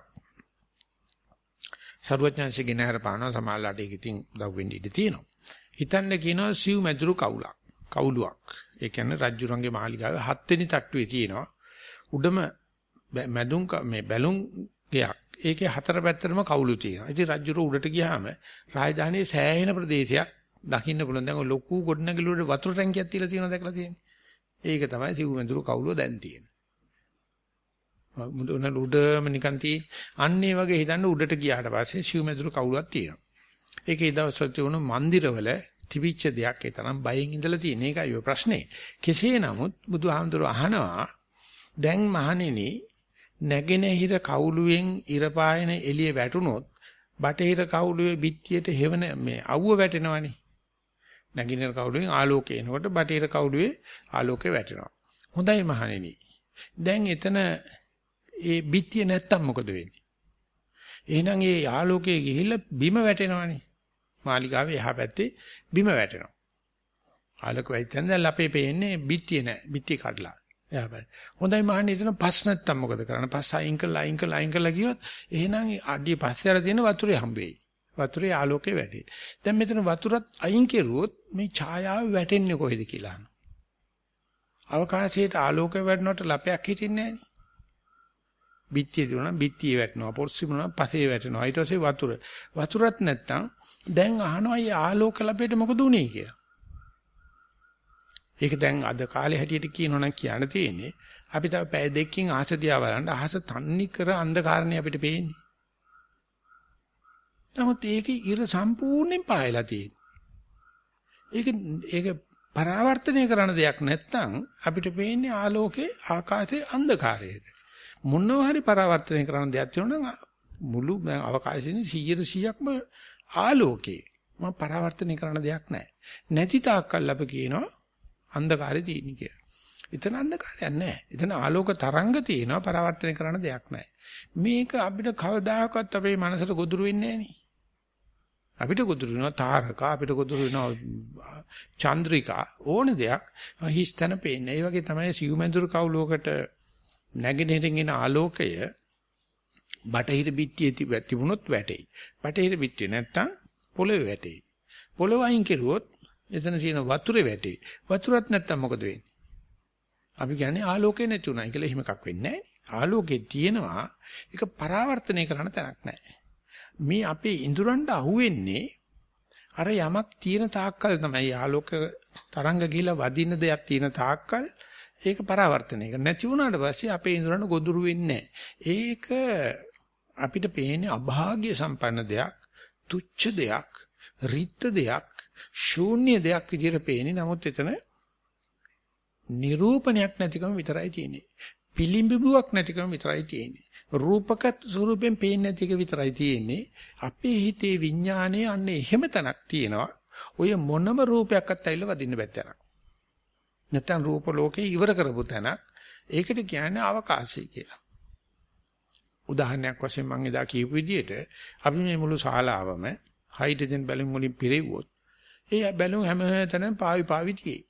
සරුවඥාන්සේගෙන හරපානවා සමාල්ලාට ඒක ඉතින් උදව් වෙන්න ඉඩ තියෙනවා. හිතන්න කියනවා සිව් මැදුරු කවුලක්. කවුලුවක්. ඒ කියන්නේ රජ්ජුරන්ගේ මාලිගාවේ හත් වෙනි තට්ටුවේ තියෙනවා. උඩම මැදුම් මේ බැලුම් ගයක් ඒකේ හතර පැත්තටම කවුළු තියෙනවා. ඉතින් රජුර උඩට ගියාම රාජධානියේ සෑහෙන ප්‍රදේශයක් දකින්න පුළුවන්. දැන් ලොකු ගොඩනැගිලි වල වතුර ටැංකියක් තියලා තියෙනවා දැකලා තියෙන්නේ. ඒක තමයි සිව්මෙඳුරු කවුළුව දැන් තියෙන්නේ. මුදුන උඩම නිකන් තියෙන. අන්නේ වගේ හිතන්න උඩට ගියාට පස්සේ සිව්මෙදුරු කවුලක් තියෙනවා. ඒකේ දවස්වල තියුණු මන්දිරවල තිබිච්ච දෙයක් ඒ තරම් බයෙන් ඉඳලා තියෙන එකයි ඔය ප්‍රශ්නේ. කෙසේ නමුත් බුදුහාමුදුර අහනවා දැන් මහණෙනි නැගෙනහිර කවුළුවෙන් ඉර පායන එළිය වැටුනොත් බටහිර කවුළුවේ පිටියට හෙවන මේ අවුව වැටෙනවනේ. නැගිනහිර කවුළුවෙන් ආලෝකය එනකොට බටහිර කවුළුවේ ආලෝකය වැටෙනවා. හොඳයි මහණෙනි. දැන් එතන ඒ පිටිය නැත්තම් මොකද වෙන්නේ? එහෙනම් ඒ ආලෝකයේ ගිහිල්ලා බිම වැටෙනවනේ. මාලිගාවේ එහා පැත්තේ බිම වැටෙනවා. ආලෝක වැටෙන දැන් අපේ පේන්නේ පිටිය නෑ. පිටිය කඩලා. එහා පැත්ත. හොඳයි මහන්නේ එතන පස් නැත්තම් මොකද කරන්නේ? පස් අයින් කරලා අයින් කරලා අයින් කරලා ගියොත් එහෙනම් අඩිය පස්සේ අර තියෙන වතුරේ හම්බෙයි. වතුරේ ආලෝකේ වැඩි. දැන් මෙතන වතුරත් අයින් කෙරුවොත් මේ ඡායාව වැටෙන්නේ කොහෙද කියලා අහනවා. අවකාශයට ආලෝකය වැටෙනකොට ලපයක් හිටින්නේ නැහනේ. බිත්තිය දුණා බිත්තිය වැටෙනවා පොර්සි මොනවා පසේ වැටෙනවා. ඊට පස්සේ වතුර. වතුරත් නැත්තම් දැන් අහනවා මේ ආලෝක ලපේට මොකද උනේ කියලා. ඒක දැන් අද කාලේ හැටියට කියනවා නම් කියන්න තියෙන්නේ. අපි තව පැය දෙකකින් ආහස දිහා බලන්න අහස තන්නි කර අන්ධකාරණේ අපිට පේන්නේ. නමුත් ඒකේ ඉර සම්පූර්ණයෙන් පායලා තියෙන්නේ. ඒක ඒක පරාවර්තනය කරන දෙයක් නැත්නම් අපිට පේන්නේ ආලෝකේ ආකාශයේ අන්ධකාරයට මොනවා හරි පරාවර්තනය කරන දෙයක් තියෙනවා මුළු අවකාශයේ 100%ක්ම ආලෝකේ මම පරාවර්තනය කරන දෙයක් නැහැ. නැති තාක්කල් අප කියනවා අන්ධකාරය තියෙන කියලා. එතන අන්ධකාරයක් නැහැ. එතන ආලෝක තරංග තියෙනවා පරාවර්තනය කරන දෙයක් නැහැ. මේක අපිට කවදාකවත් අපේ මනසට ගොදුරු වෙන්නේ නැහැ අපිට ගොදුරු වෙනවා තාරක අපිට ගොදුරු වෙනවා චන්ද්‍රිකා ඕන දෙයක් හිස්තන පේන්නේ. ඒ වගේ තමයි සිව්මැදුරු කවුලුවකට නැගෙනහිරින් එන ආලෝකය බටහිර පිටියේ තිබුණොත් වැටෙයි. බටහිර පිටිය නැත්තම් පොළවේ වැටෙයි. පොළව අයින් කෙරුවොත් එතන තියෙන වතුරේ වැටෙයි. වතුරත් නැත්තම් මොකද වෙන්නේ? අපි කියන්නේ ආලෝකේ නැතුණයි කියලා එහෙම එකක් වෙන්නේ නැහැ. ආලෝකේ තියෙනවා ඒක පරාවර්තනය කරන්න තැනක් නැහැ. මේ අපේ ඉඳුරන්ට අහුවෙන්නේ අර යමක් තියෙන තාක්කල් තමයි ආලෝක තරංග ගිහිලා වදින දෙයක් තියෙන තාක්කල් ඒක පරාවර්තනය කර නැති වුණාට පස්සේ අපේ ඉඳුරන ගොදුරු වෙන්නේ ඒක අපිට පේන්නේ අභාග්‍ය සම්පන්න දෙයක්, තුච්ඡ දෙයක්, රිත්ත දෙයක්, ශූන්‍ය දෙයක් විදිහට පේන්නේ. නමුත් එතන නිරූපණයක් නැතිකම විතරයි තියෙන්නේ. පිළිඹුවක් නැතිකම විතරයි තියෙන්නේ. රූපක ස්වරූපයෙන් පේන්නේ නැති එක විතරයි තියෙන්නේ. අපේ හිතේ විඥානයේ අන්න එහෙම තැනක් තියෙනවා. ඔය මොනම රූපයක්වත් ඇවිල්ලා වදින්න බැත්තර. නැත්නම් රූප ලෝකේ ඉවර කරපු තැනක්. ඒකට කියන්නේ අවකාශය කියලා. උදාහරණයක් වශයෙන් මම එදා කියපු විදිහට අපි මේ මුළු ශාලාවම හයිඩ්‍රජන් බැලුම් වලින් පිරෙව්වොත් ඒ බැලුම් හැමතැනම පාවි පාවි තියෙයි.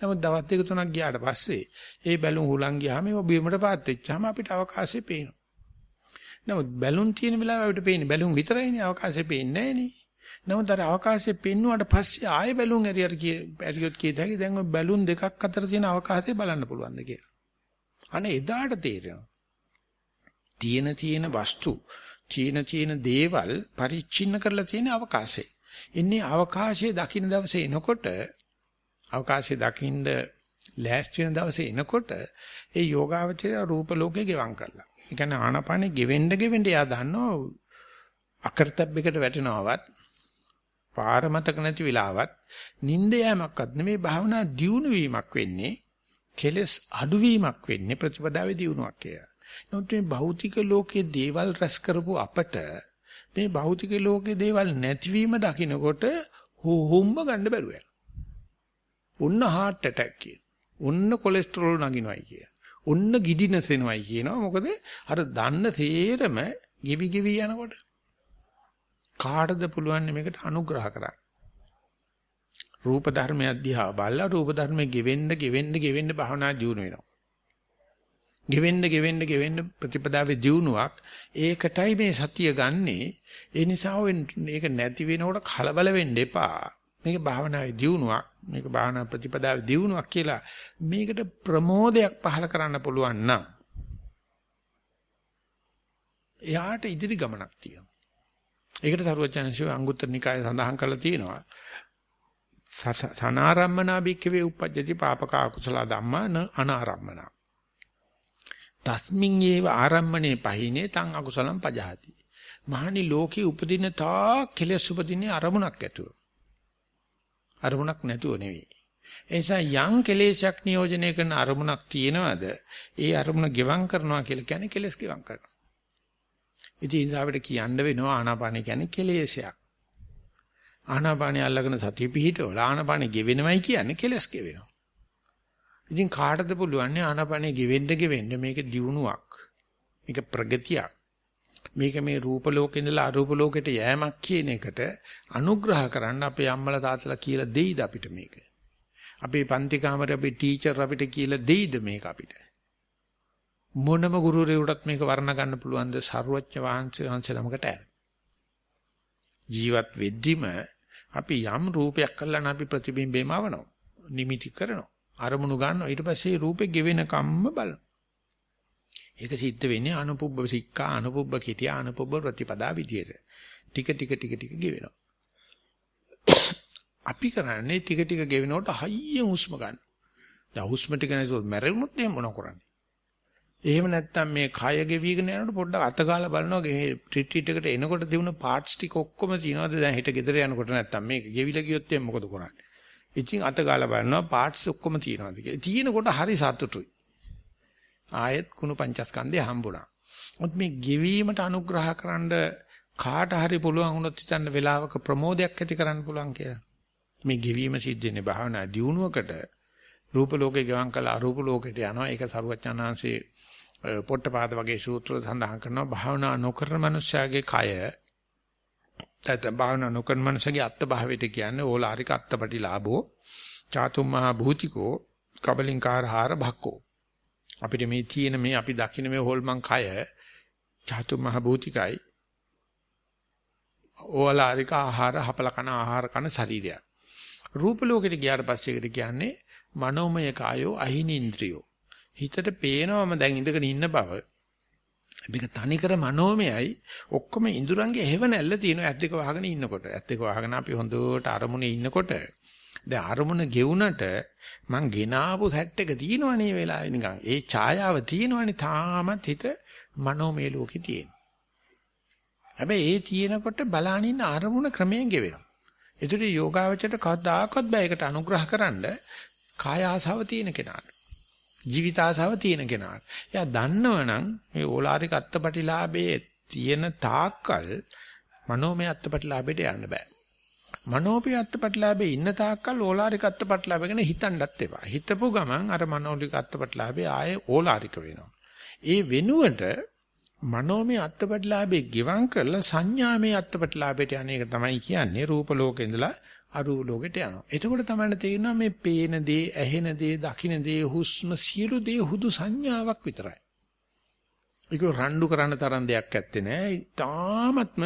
නමුත් දවස් දෙක තුනක් ගියාට පස්සේ ඒ බැලුම් හුලං ගියාම ඒව බිමට පාත් වෙච්චාම අපිට අවකාශය පේනවා. නමුත් බැලුම් තියෙන වෙලාව අපිට පේන්නේ බැලුම් විතරයිනේ අවකාශය පේන්නේ නැහනේ. නමුත් අර අවකාශයේ පෙන්නුවාට පස්සේ ආයෙ බැලුම් ඇරියට කිය ඇරියොත් කීයද හැකි දැන් ඔය බැලුම් දෙකක් අතර තියෙන අවකාශය බලන්න පුළුවන්ද කියලා. අනේ එදාට තේරෙනවා. තියෙන තියෙන වස්තු, තියෙන තියෙන දේවල් පරිච්ඡින්න කරලා තියෙන අවකාශය. ඉන්නේ අවකාශයේ දකින්න දවසේ එනකොට අවකාශයේ දකින්න ලෑස්ති වෙන දවසේ එනකොට ඒ යෝගාවචරය රූප ලෝකේ ගෙවම් කරලා. ඒ කියන්නේ ආනාපානෙ ගෙවෙන්න ගෙවෙන්න එයා දන්නවා අකරතැබ්බයකට වැටෙනවවත් පාර මතක නැති වෙලාවත් නිින්ද යෑමක්වත් නෙමෙයි භාවනා දියුණු වීමක් වෙන්නේ කෙලස් අඩුවීමක් වෙන්නේ ප්‍රතිපදාවේ දියුණුවක් කියලා. නමුත් මේ භෞතික ලෝකයේ දේවල් රැස් කරපු අපට මේ භෞතික ලෝකයේ දේවල් නැතිවීම දකිනකොට හොම්බ ගන්න බැරුව යනවා. ඔන්න heart attack කියන. ඔන්න කොලෙස්ටරෝල් නගිනවයි කිය. ඔන්න ගිඩිනස් එනවයි කියනවා. මොකද අර දන්න තේරම ගෙවි ගෙවි යනකොට කාටද පුළුවන් මේකට අනුග්‍රහ කරන්න? රූප ධර්මය අධ්‍යා බලලා රූප ධර්මයේ ගෙවෙන්න ගෙවෙන්න ගෙවෙන්න භවනා දියුණු වෙනවා. ගෙවෙන්න ගෙවෙන්න ගෙවෙන්න ප්‍රතිපදාවේ දියුණුවක් ඒකටයි මේ සතිය ගන්නෙ. ඒ නිසා මේක නැති වෙනකොට කලබල වෙන්න එපා. මේක භාවනාවේ දියුණුවක් මේක භාවනා ප්‍රතිපදාවේ දියුණුවක් කියලා මේකට ප්‍රමෝදයක් පහල කරන්න පුළුවන් නම් එයාට ඉදිරි ගමනක් තියෙනවා. ඒකට සරුවචනසිව අංගුත්තර නිකායේ සඳහන් කරලා තියෙනවා. සනාරම්මනා බික්කවේ උපජ්ජති පාපක අකුසල ධම්මා න අනාරම්මනා. තස්මින් ඒව ආරම්මනේ පහිනේ තං අකුසලම් පජහති. මහනි ලෝකේ උපදින තා කෙලෙස් උපදින්නේ අරමුණක් ඇතුව. අරමුණක් නැතුව නෙවෙයි. ඒ නිසා යම් කෙලෙසයක් නියෝජනය කරන අරමුණක් තියෙනවද? ඒ අරමුණ ගෙවම් කරනවා කියලා කියන්නේ කෙලෙස් ගෙවම් කරනවා. ඉතින් ඒ අපිට කියන්න වෙනවා ආනාපාන කියන්නේ කෙලෙසයක්. ආනාපානිය අල්ලගෙන සතිය පිහිටවල ආනාපානෙ ගෙවෙනවයි කියන්නේ කෙලස් ගෙවෙනවා. ඉතින් කාටද පුළුවන් ආනාපානෙ ගෙවෙන්න ගෙවෙන්න මේක දියුණුවක්. මේක ප්‍රගතියක්. මේක මේ රූප ලෝකේ ඉඳලා අරූප ලෝකෙට යෑමක් කියන එකට අනුග්‍රහ කරන්න අපේ අම්මලා තාත්තලා කියලා දෙයිද අපිට මේක? අපේ පන්ති කාමරේ අපේ ටීචර් අපිට කියලා දෙයිද මේක අපිට? මොනම ගුරුරෙකුටත් මේක වර්ණ ගන්න පුළුවන් ද ਸਰුවච්ච වහන්සේ ළමකට ඇර. ජීවත් වෙද්දිම අපි යම් රූපයක් කළා නම් අපි ප්‍රතිබිම්බේම આવනවා. නිමිති කරනවා. අරමුණු ගන්නවා. ඊට පස්සේ රූපේ ගෙවෙන කම්ම බලනවා. ඒක සිද්ධ වෙන්නේ අනුපුබ්බ සික්කා අනුපුබ්බ කිතිය අනුපුබ්බ ප්‍රතිපදා විදියට. ටික ටික ටික ටික ගෙවෙනවා. අපි කරන්නේ ටික ටික ගෙවෙනකොට හයියෙන් හුස්ම ගන්න. දැන් හුස්ම ටික නැතුව මැරෙන්නොත් එහෙම මොන කරන්නේ? එහෙම නැත්නම් මේ කය ගෙවිගෙන යනකොට පොඩ්ඩක් අත ගාලා බලනවා. ගේ රිට්‍රීට් එකට එනකොට දිනුන පාර්ට්ස් ටික ඔක්කොම තියෙනවද? දැන් හිට ගෙදර යනකොට නැත්නම් මේක ගෙවිලා ගියොත් එම් මොකද කරන්නේ? ඉතින් අත ගාලා බලනවා පාර්ට්ස් ඔක්කොම තියෙනවද කියලා. තියෙනකොට හරි සතුටුයි. ආයෙත් කුණු පංචස්කන්ධය හම්බුණා. මොකද මේ ගෙවීමට අනුග්‍රහකරනද කාට හරි පුළුවන් වුණොත් හිතන්න වෙලාවක ප්‍රමෝදයක් ඇති කරන්න පුළුවන් කියලා. මේ ගෙවීම සිද්ධ වෙන්නේ භාවනා දියුණුවකට. රූප ලෝකේ ගවන් කළ අරූප ලෝකෙට යනවා. ඒක සරුවචනාංශේ පොට්ටපාද වගේ සූත්‍ර සඳහන් කරනවා. භාවනා නොකරන මනුස්සයාගේ කය නැත්නම් භාවනා නොකරන මනුස්සයාගේ අත්ත භාවයට කියන්නේ ඕලාරික අත්තපටිලාභෝ චාතුම්මහා භූතිකෝ කබලින්කාරහාර භක්කෝ. අපිට මේ තියෙන මේ අපි දකින්න මේ හොල්මන් කය චාතුම්මහා භූතිකයි. ඕලාරික ආහාර හපල කන ආහාර කන ශරීරයක්. රූප ලෝකෙට ගියාට පස්සේ ඒකට කියන්නේ මනෝමය කායෝ අහිනීන්ද්‍රියෝ හිතට පේනවම දැන් ඉඳගෙන ඉන්න බව. මේක තනිකර මනෝමයයි ඔක්කොම ඉඳුරංගේ හේව නැල්ල තියෙනවා ඇත් දෙක වහගෙන ඉන්නකොට. ඇත් දෙක වහගෙන අපි හොඳට අරමුණේ ඉන්නකොට දැන් අරමුණ ගෙවුනට මං ගෙනාවු සැට් එක තියෙනවනේ වෙලාවේ නිකන්. ඒ ඡායාව තියෙනවනේ තාමත් හිත මනෝමය ලෝකේ තියෙන. හැබැයි ඒ තියෙනකොට බලානින්න අරමුණ ක්‍රමයෙන් ගෙවෙනවා. ඒතර යෝගාවචරයට කවදාකවත් බෑ ඒකට අනුග්‍රහකරනද කාය ආසාව තියෙන කෙනාට. ජීවිත ආසාව තියෙන කෙනාට. එයා දන්නවනම් මේ ඕලාරික අත්පටිලාභයේ තියෙන තාක්කල් මනෝමය අත්පටිලාභයට යන්න බෑ. මනෝපය අත්පටිලාභයේ ඉන්න තාක්කල් ඕලාරික අත්පටිලාභ ගැන හිතන්නත් එපා. හිතපු ගමන් අර මනෝලික අත්පටිලාභය ආයේ ඕලාරික වෙනවා. ඒ වෙනුවට මනෝමය අත්පටිලාභේ ගිවං කරලා සංඥාමය අත්පටිලාභයට යන එක තමයි කියන්නේ රූප ලෝකේ ඉඳලා අරූප ලෝකෙට යනවා. එතකොට තමයි තේරෙනවා මේ පේන දේ, ඇහෙන දේ, දකින දේ, හුස්ම සියලු දේ හුදු සංඥාවක් විතරයි. ඒක රණ්ඩු කරන්න තරම් දෙයක් ඇත්තේ නෑ. තාමත්ම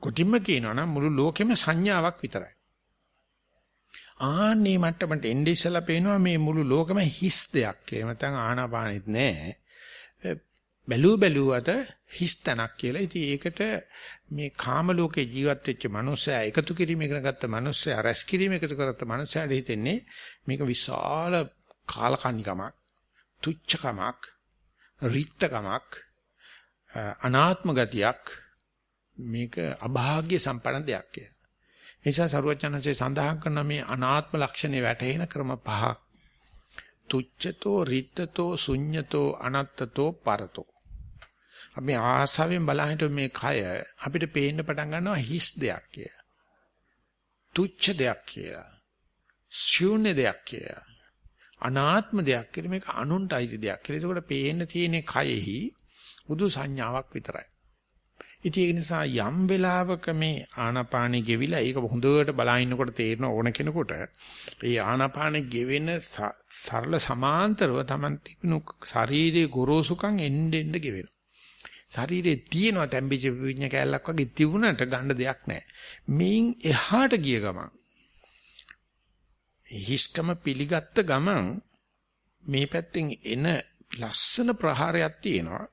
කොටින්ම කියනවා නම් මුළු ලෝකෙම සංඥාවක් විතරයි. ආන්නේ මට්ටමට එන්නේ ඉස්සලා පේනවා මේ මුළු ලෝකෙම හිස් දෙයක්. එහෙම නැත්නම් ආනාපානෙත් නෑ. බැලූ බැලුවට හිස් තැනක් කියලා. ඉතින් ඒකට මේ කාම ලෝකේ ජීවත් වෙච්ච මනුස්සයා එකතු කිරීම ඉගෙන ගත්ත මනුස්සයා රැස් කිරීම එකතු කරගත්ත මනුස්සයාට හිතෙන්නේ මේක විශාල කාලකන්නිකමක් තුච්චකමක් රිත්තකමක් අනාත්ම ගතියක් මේක අභාග්‍ය සම්පන්න දෙයක් කිය. ඒ නිසා සරුවචනන්සේ සඳහන් කරන මේ අනාත්ම ලක්ෂණේ වැටහෙන ක්‍රම පහක් තුච්ඡතෝ රිත්තතෝ ශුඤ්ඤතෝ අනත්තතෝ පරතෝ අපි ආසාවෙන් බලහිට මේ කය අපිට පේන්න පටන් ගන්නවා හිස් දෙයක් කියලා. තුච්ඡ දෙයක් කියලා. ශූන්‍ය දෙයක් කියලා. අනාත්ම දෙයක් කියලා මේක අනුන්ටයි දෙයක් කියලා. ඒකට පේන්න තියෙන කයෙහි බුදු සංඥාවක් විතරයි. ඉතින් ඒ නිසා යම් වෙලාවක මේ ආනාපානෙ ගෙවිලා ඒක හොඳට බලනකොට තේරෙන ඕන කෙනෙකුට ඒ ආනාපානෙ ගෙවෙන සරල සමාන්තරව Taman තිබුණු ශාරීරික ගොරෝසුකම් එන්න එන්න ගෙවෙනවා. ශරීරේ තියෙනවා තැම්බිච්ච විඤ්ඤා කැලලක් වගේ තිබුණට ගන්න දෙයක් නැහැ. මේන් එහාට ගිය ගමන් හිස්කම පිළිගත්ත ගමන් මේ පැත්තෙන් එන ලස්සන ප්‍රහාරයක් තියෙනවා.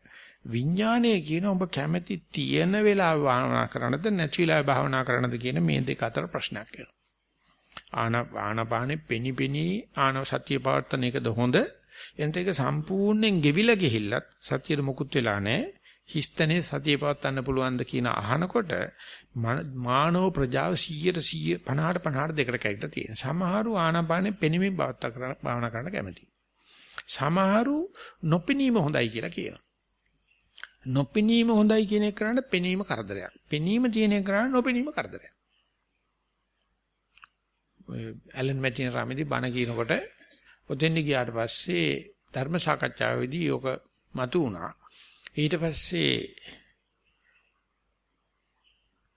විඥානය කියන ඔබ කැමැති තියෙන වෙලාව භාවනා කරනද නැති වෙලාව භාවනා කරනද කියන මේ දෙක අතර ප්‍රශ්නයක් එනවා. ආන ආනපානෙ පෙනිපෙනී ආනව සතිය පවත්තන එකද හොඳ එනත ඒක සම්පූර්ණයෙන් ගෙවිලා ගිහිල්ලත් සතියේ මුකුත් වෙලා නැහැ. හිස්තනේ සතිය පවත්වන්න පුළුවන්ද කියන අහනකොට මානව ප්‍රජාව 100ට 100 50ට 50ට දෙකට කැඩිලා තියෙනවා. සමහරු ආනාපානෙ පෙනිමින් බවත් කරන භාවනා කරන්න කැමතියි. සමහරු නොපෙනීම හොඳයි කියලා කියනවා. නොපෙනීම හොඳයි කියන එක කරන්න පෙනීම කරදරයක්. පෙනීම තියෙන එක කරන්න නොපෙනීම කරදරයක්. ඔය ඇලන් මැටින් රාමේදී බණ කියනකොට ඔතෙන්ද ගියාට පස්සේ ධර්ම සාකච්ඡාවේදී යෝක මතු වුණා. ඊට පස්සේ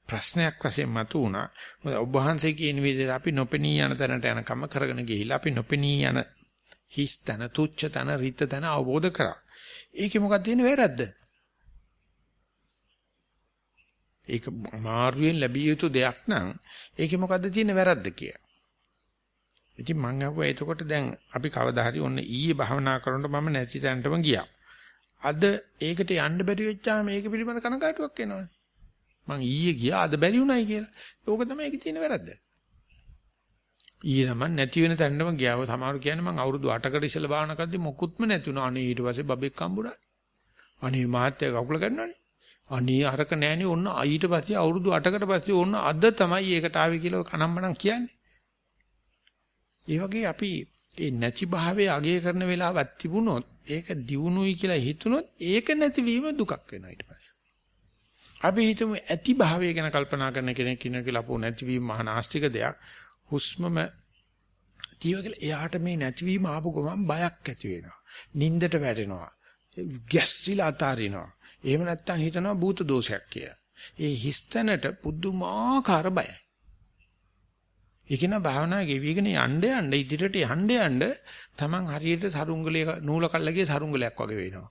ප්‍රශ්නයක් වශයෙන් මතු වුණා. ඔබ වහන්සේ කියන විදිහට අපි නොපෙනී යන තැනට යනකම කරගෙන ගිහිල්ලා අපි නොපෙනී යන හිස් තැන, තුච්ච තැන, රිත් තැන අවබෝධ කරා. ඒකේ මොකක්ද තියෙන්නේ වැරද්ද? ඒක අමාරුවෙන් ලැබිය යුතු දෙයක් නම් ඒකේ මොකද්ද තියෙන්නේ වැරද්ද කියලා. ඉතින් මං අහුවා එතකොට දැන් අපි කවදා හරි ඔන්න ඊයේ භාවනා කරනකොට මම නැති තැනටම ගියා. අද ඒකට යන්න බැරි වෙච්චාම මේක පිළිබඳ කනකාටුවක් එනවනේ. මං ඊයේ ගියා අද බැරි උනායි කියලා. ඕක තමයි ඒකේ තියෙන වැරද්ද. ඊයේ නම් නැති වෙන තැනටම ගියාව සමහරු කියන්නේ මං අවුරුදු 8කට ඉස්සෙල්ලා භාවනා කරද්දි මොකුත්ම නැති වුණා. අනේ ඊට පස්සේ බබෙක් හම්බුණා. අනේ මහත්තයා කකුල ගන්නවනේ. අනේ අරක නෑනේ ඔන්න ඊට පස්සේ අවුරුදු 8කට පස්සේ ඔන්න අද තමයි ඒකට ආවේ කියලා කනම්මනම් කියන්නේ. ඒ වගේ අපි ඒ නැති භාවයේ අගය කරන වෙලාවක් තිබුණොත් ඒක දියුණුයි කියලා හිතුනොත් ඒක නැතිවීම දුකක් වෙනවා ඊට පස්සේ. අපි හිතමු ඇති භාවය ගැන කල්පනා කරන කෙනෙක් ඉන්න කියලා අපෝ නැතිවීම මහා නාස්තික දෙයක්. හුස්මම තියව කියලා එයාට මේ නැතිවීම ආපු ගමන් බයක් ඇති වෙනවා. නින්දට වැටෙනවා. ගැස්සිලා අතාරිනවා. එහෙම නැත්නම් හිතනවා භූත දෝෂයක් කියලා. ඒ හිස්තැනට පුදුමාකාර බයයි. ඒකින භාවනා ගෙවිගෙන යන්න යන්න ඉදිරියට යන්න යන්න Taman හරියට සරුංගලයේ නූල කල්ලගේ සරුංගලයක් වගේ වෙනවා.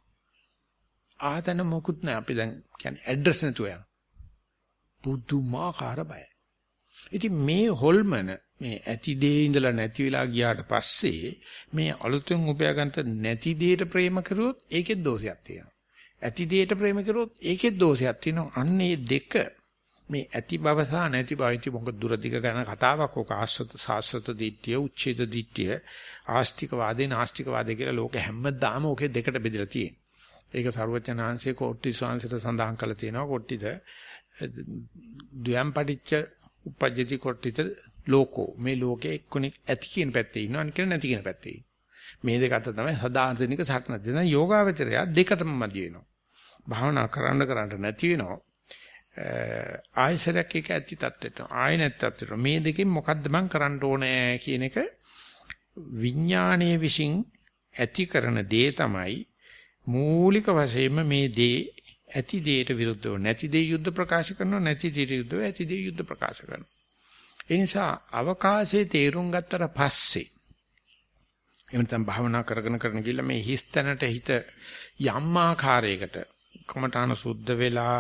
ආතන මොකුත් නැහැ. අපි දැන් කියන්නේ ඇඩ්‍රස් නැතුව යන. පුදුමාකාර බයයි. ඉතින් මේ හොල්මන මේ ඇති දේ ඉඳලා නැති වෙලා ගියාට පස්සේ මේ අලුතෙන් උපයාගන්න නැති දෙයට ප්‍රේම කරුවොත් ඒකෙත් දෝෂයක් තියෙනවා. ඇති දෙයට ප්‍රේම කරුවොත් ඒකෙත් දෝෂයක් තියෙනවා. අන්න මේ දෙක මේ ඇති බව සහ නැති බව ඉති මොකද දුරදිග ගැන කතාවක් ඔක ආස්වත සාස්වත දිට්ඨිය උච්ඡේද දිට්ඨිය ආස්තික වාදේ නාස්තික වාදේ කියලා ලෝක හැමදාම ඔකේ දෙකට බෙදලා තියෙනවා. ඒක ਸਰවඥාන්සේ කොට්ටි ස්වාංශයට සඳහන් කරලා තියෙනවා. කොට්ටිද? ද්වයම් පටිච්ච උපජ්ජති කොට්ටිත ලෝකෝ. මේ ලෝකේ එක්කෙනෙක් ඇති කියන පැත්තේ ඉන්නවා අනික නැති කියන පැත්තේ මේ දෙක අතර තමයි සදාර්ථනික සටන. දෙන යෝගාවචරය දෙකටම මදි වෙනවා. භාවනා කරන්න කරන්න නැති වෙනවා. ආයසරයක් එක ඇති තත්ත්වයට ආය නැති තත්ත්වයට මේ දෙකෙන් මොකද්ද මං කරන්න ඕනේ කියන එක විඥානයේ විසින් ඇති කරන දේ තමයි මූලික වශයෙන්ම මේ දේ ඇති දෙයට විරුද්ධව. නැති දේ යුද්ධ ප්‍රකාශ කරනවා නැති දෙයට විරුද්ධව ඇති දේ යුද්ධ ප්‍රකාශ කරනවා. ඒ නිසා අවකාශයේ තේරුම් ගත්තට පස්සේ එහෙම නැත්නම් භාවනා කරගෙන කරන ගිහලා මේ හිස් තැනට හිත යම් ආකාරයකට කමඨාන සුද්ධ වෙලා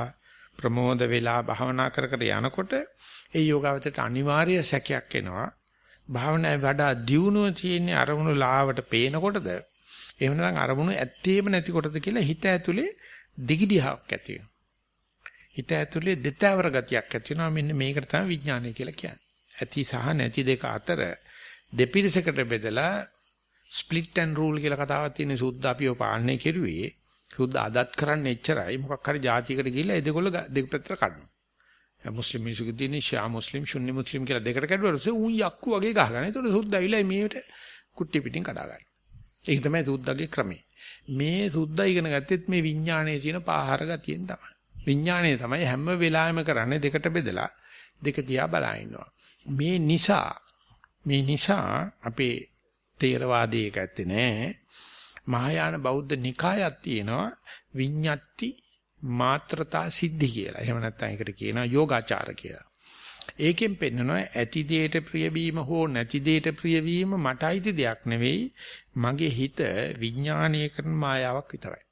ප්‍රමෝද වෙලා භාවනා කර කර යනකොට ඒ යෝගාවචරයට අනිවාර්ය සැකයක් එනවා. භාවනාවේ වඩා දියුණුව තියෙන අරමුණු ලාවට පේනකොටද එහෙම නැත්නම් අරමුණු ඇත්තේම නැතිකොටද කියලා හිත ඇතුලේ දිගිඩියක් ඇති වෙනවා. හිත ඇතුලේ දෙතවර ගතියක් ඇති වෙනවා. මෙන්න මේකට තමයි විඥානය කියලා කියන්නේ. ඇති සහ නැති දෙක අතර දෙපිරිසකට බෙදලා ස්ප්ලිට් ඇන්ඩ් රූල් කියලා කතාවක් තියෙන සුද්ධ අපිව පාලනය කෙරුවේ සුද්ධ අදත් කරන්නේ එච්චරයි. මොකක් හරි જાතියකට ගිහිල්ලා ඒ දෙකොල්ල දෙක පැත්තට කඩනවා. මුස්ලිම් මිනිස්සුගේ තියෙන ෂා මුස්ලිම් ශුන්‍ය මුස්ලිම් කියලා දෙකට කැඩුවා. උන් යක්කු වගේ ගහගන්න. ඒතකොට සුද්ධ ඇවිල්ලා මේකට කුට්ටි පිටින් කඩා ගන්න. ඒක තමයි සුද්ධගේ ක්‍රමය. මේ සුද්ධ ඉගෙන ගත්තෙත් මේ විඥානයේ තියෙන පාහර ගතියෙන් තමයි. විඥානය තමයි හැම වෙලාවෙම කරන්නේ දෙකට බෙදලා දෙක දිහා බලා ඉන්නවා. මේ නිසා මේ නිසා අපේ තේරවාදයේ එක ඇත්තේ නෑ. මහායාන බෞද්ධ නිකායක් තියෙනවා විඤ්ඤාති මාත්‍රතා සිද්ධි කියලා. එහෙම නැත්නම් ඒකට කියනවා යෝගාචාර කියලා. ඒකෙන් පෙන්නනවා ඇති දෙයට ප්‍රිය වීම හෝ නැති දෙයට ප්‍රිය වීම මට අයිති දෙයක් නෙවෙයි. මගේ හිත විඥානීය කරන මායාවක් විතරයි.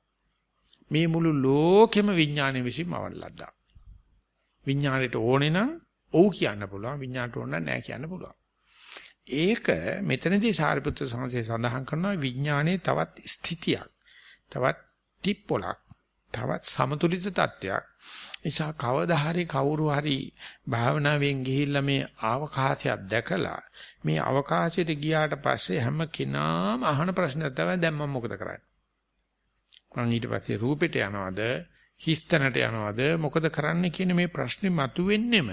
මේ මුළු ලෝකෙම විඥානයේ විසින්ම අවල්ලද්දා. විඥාණයට ඕනේ නම් ඔව් කියන්න පුළුවන් විඥාණයට ඕන නැහැ කියන්න පුළුවන්. ඒක මෙතනදී සාරිපුත්‍ර සංසේ සඳහන් කරනවා විඥානයේ තවත් ස්ථිතියක්. තවත් තිප්පොලක්. තවත් සමතුලිත තත්ත්වයක්. නිසා කවදා හරි කවුරු හරි භාවනාවෙන් ගිහිල්ලා මේ අවකාශයක් දැකලා මේ අවකාශයට ගියාට පස්සේ හැම කෙනාම අහන ප්‍රශ්නයක් තමයි දැන් මම මොකද කරන්නේ? මං ඊට පස්සේ රූපෙට යනවද? හිස්තැනට යනවද? මොකද කරන්න කියන මේ ප්‍රශ්නේ මතුවෙන්නෙම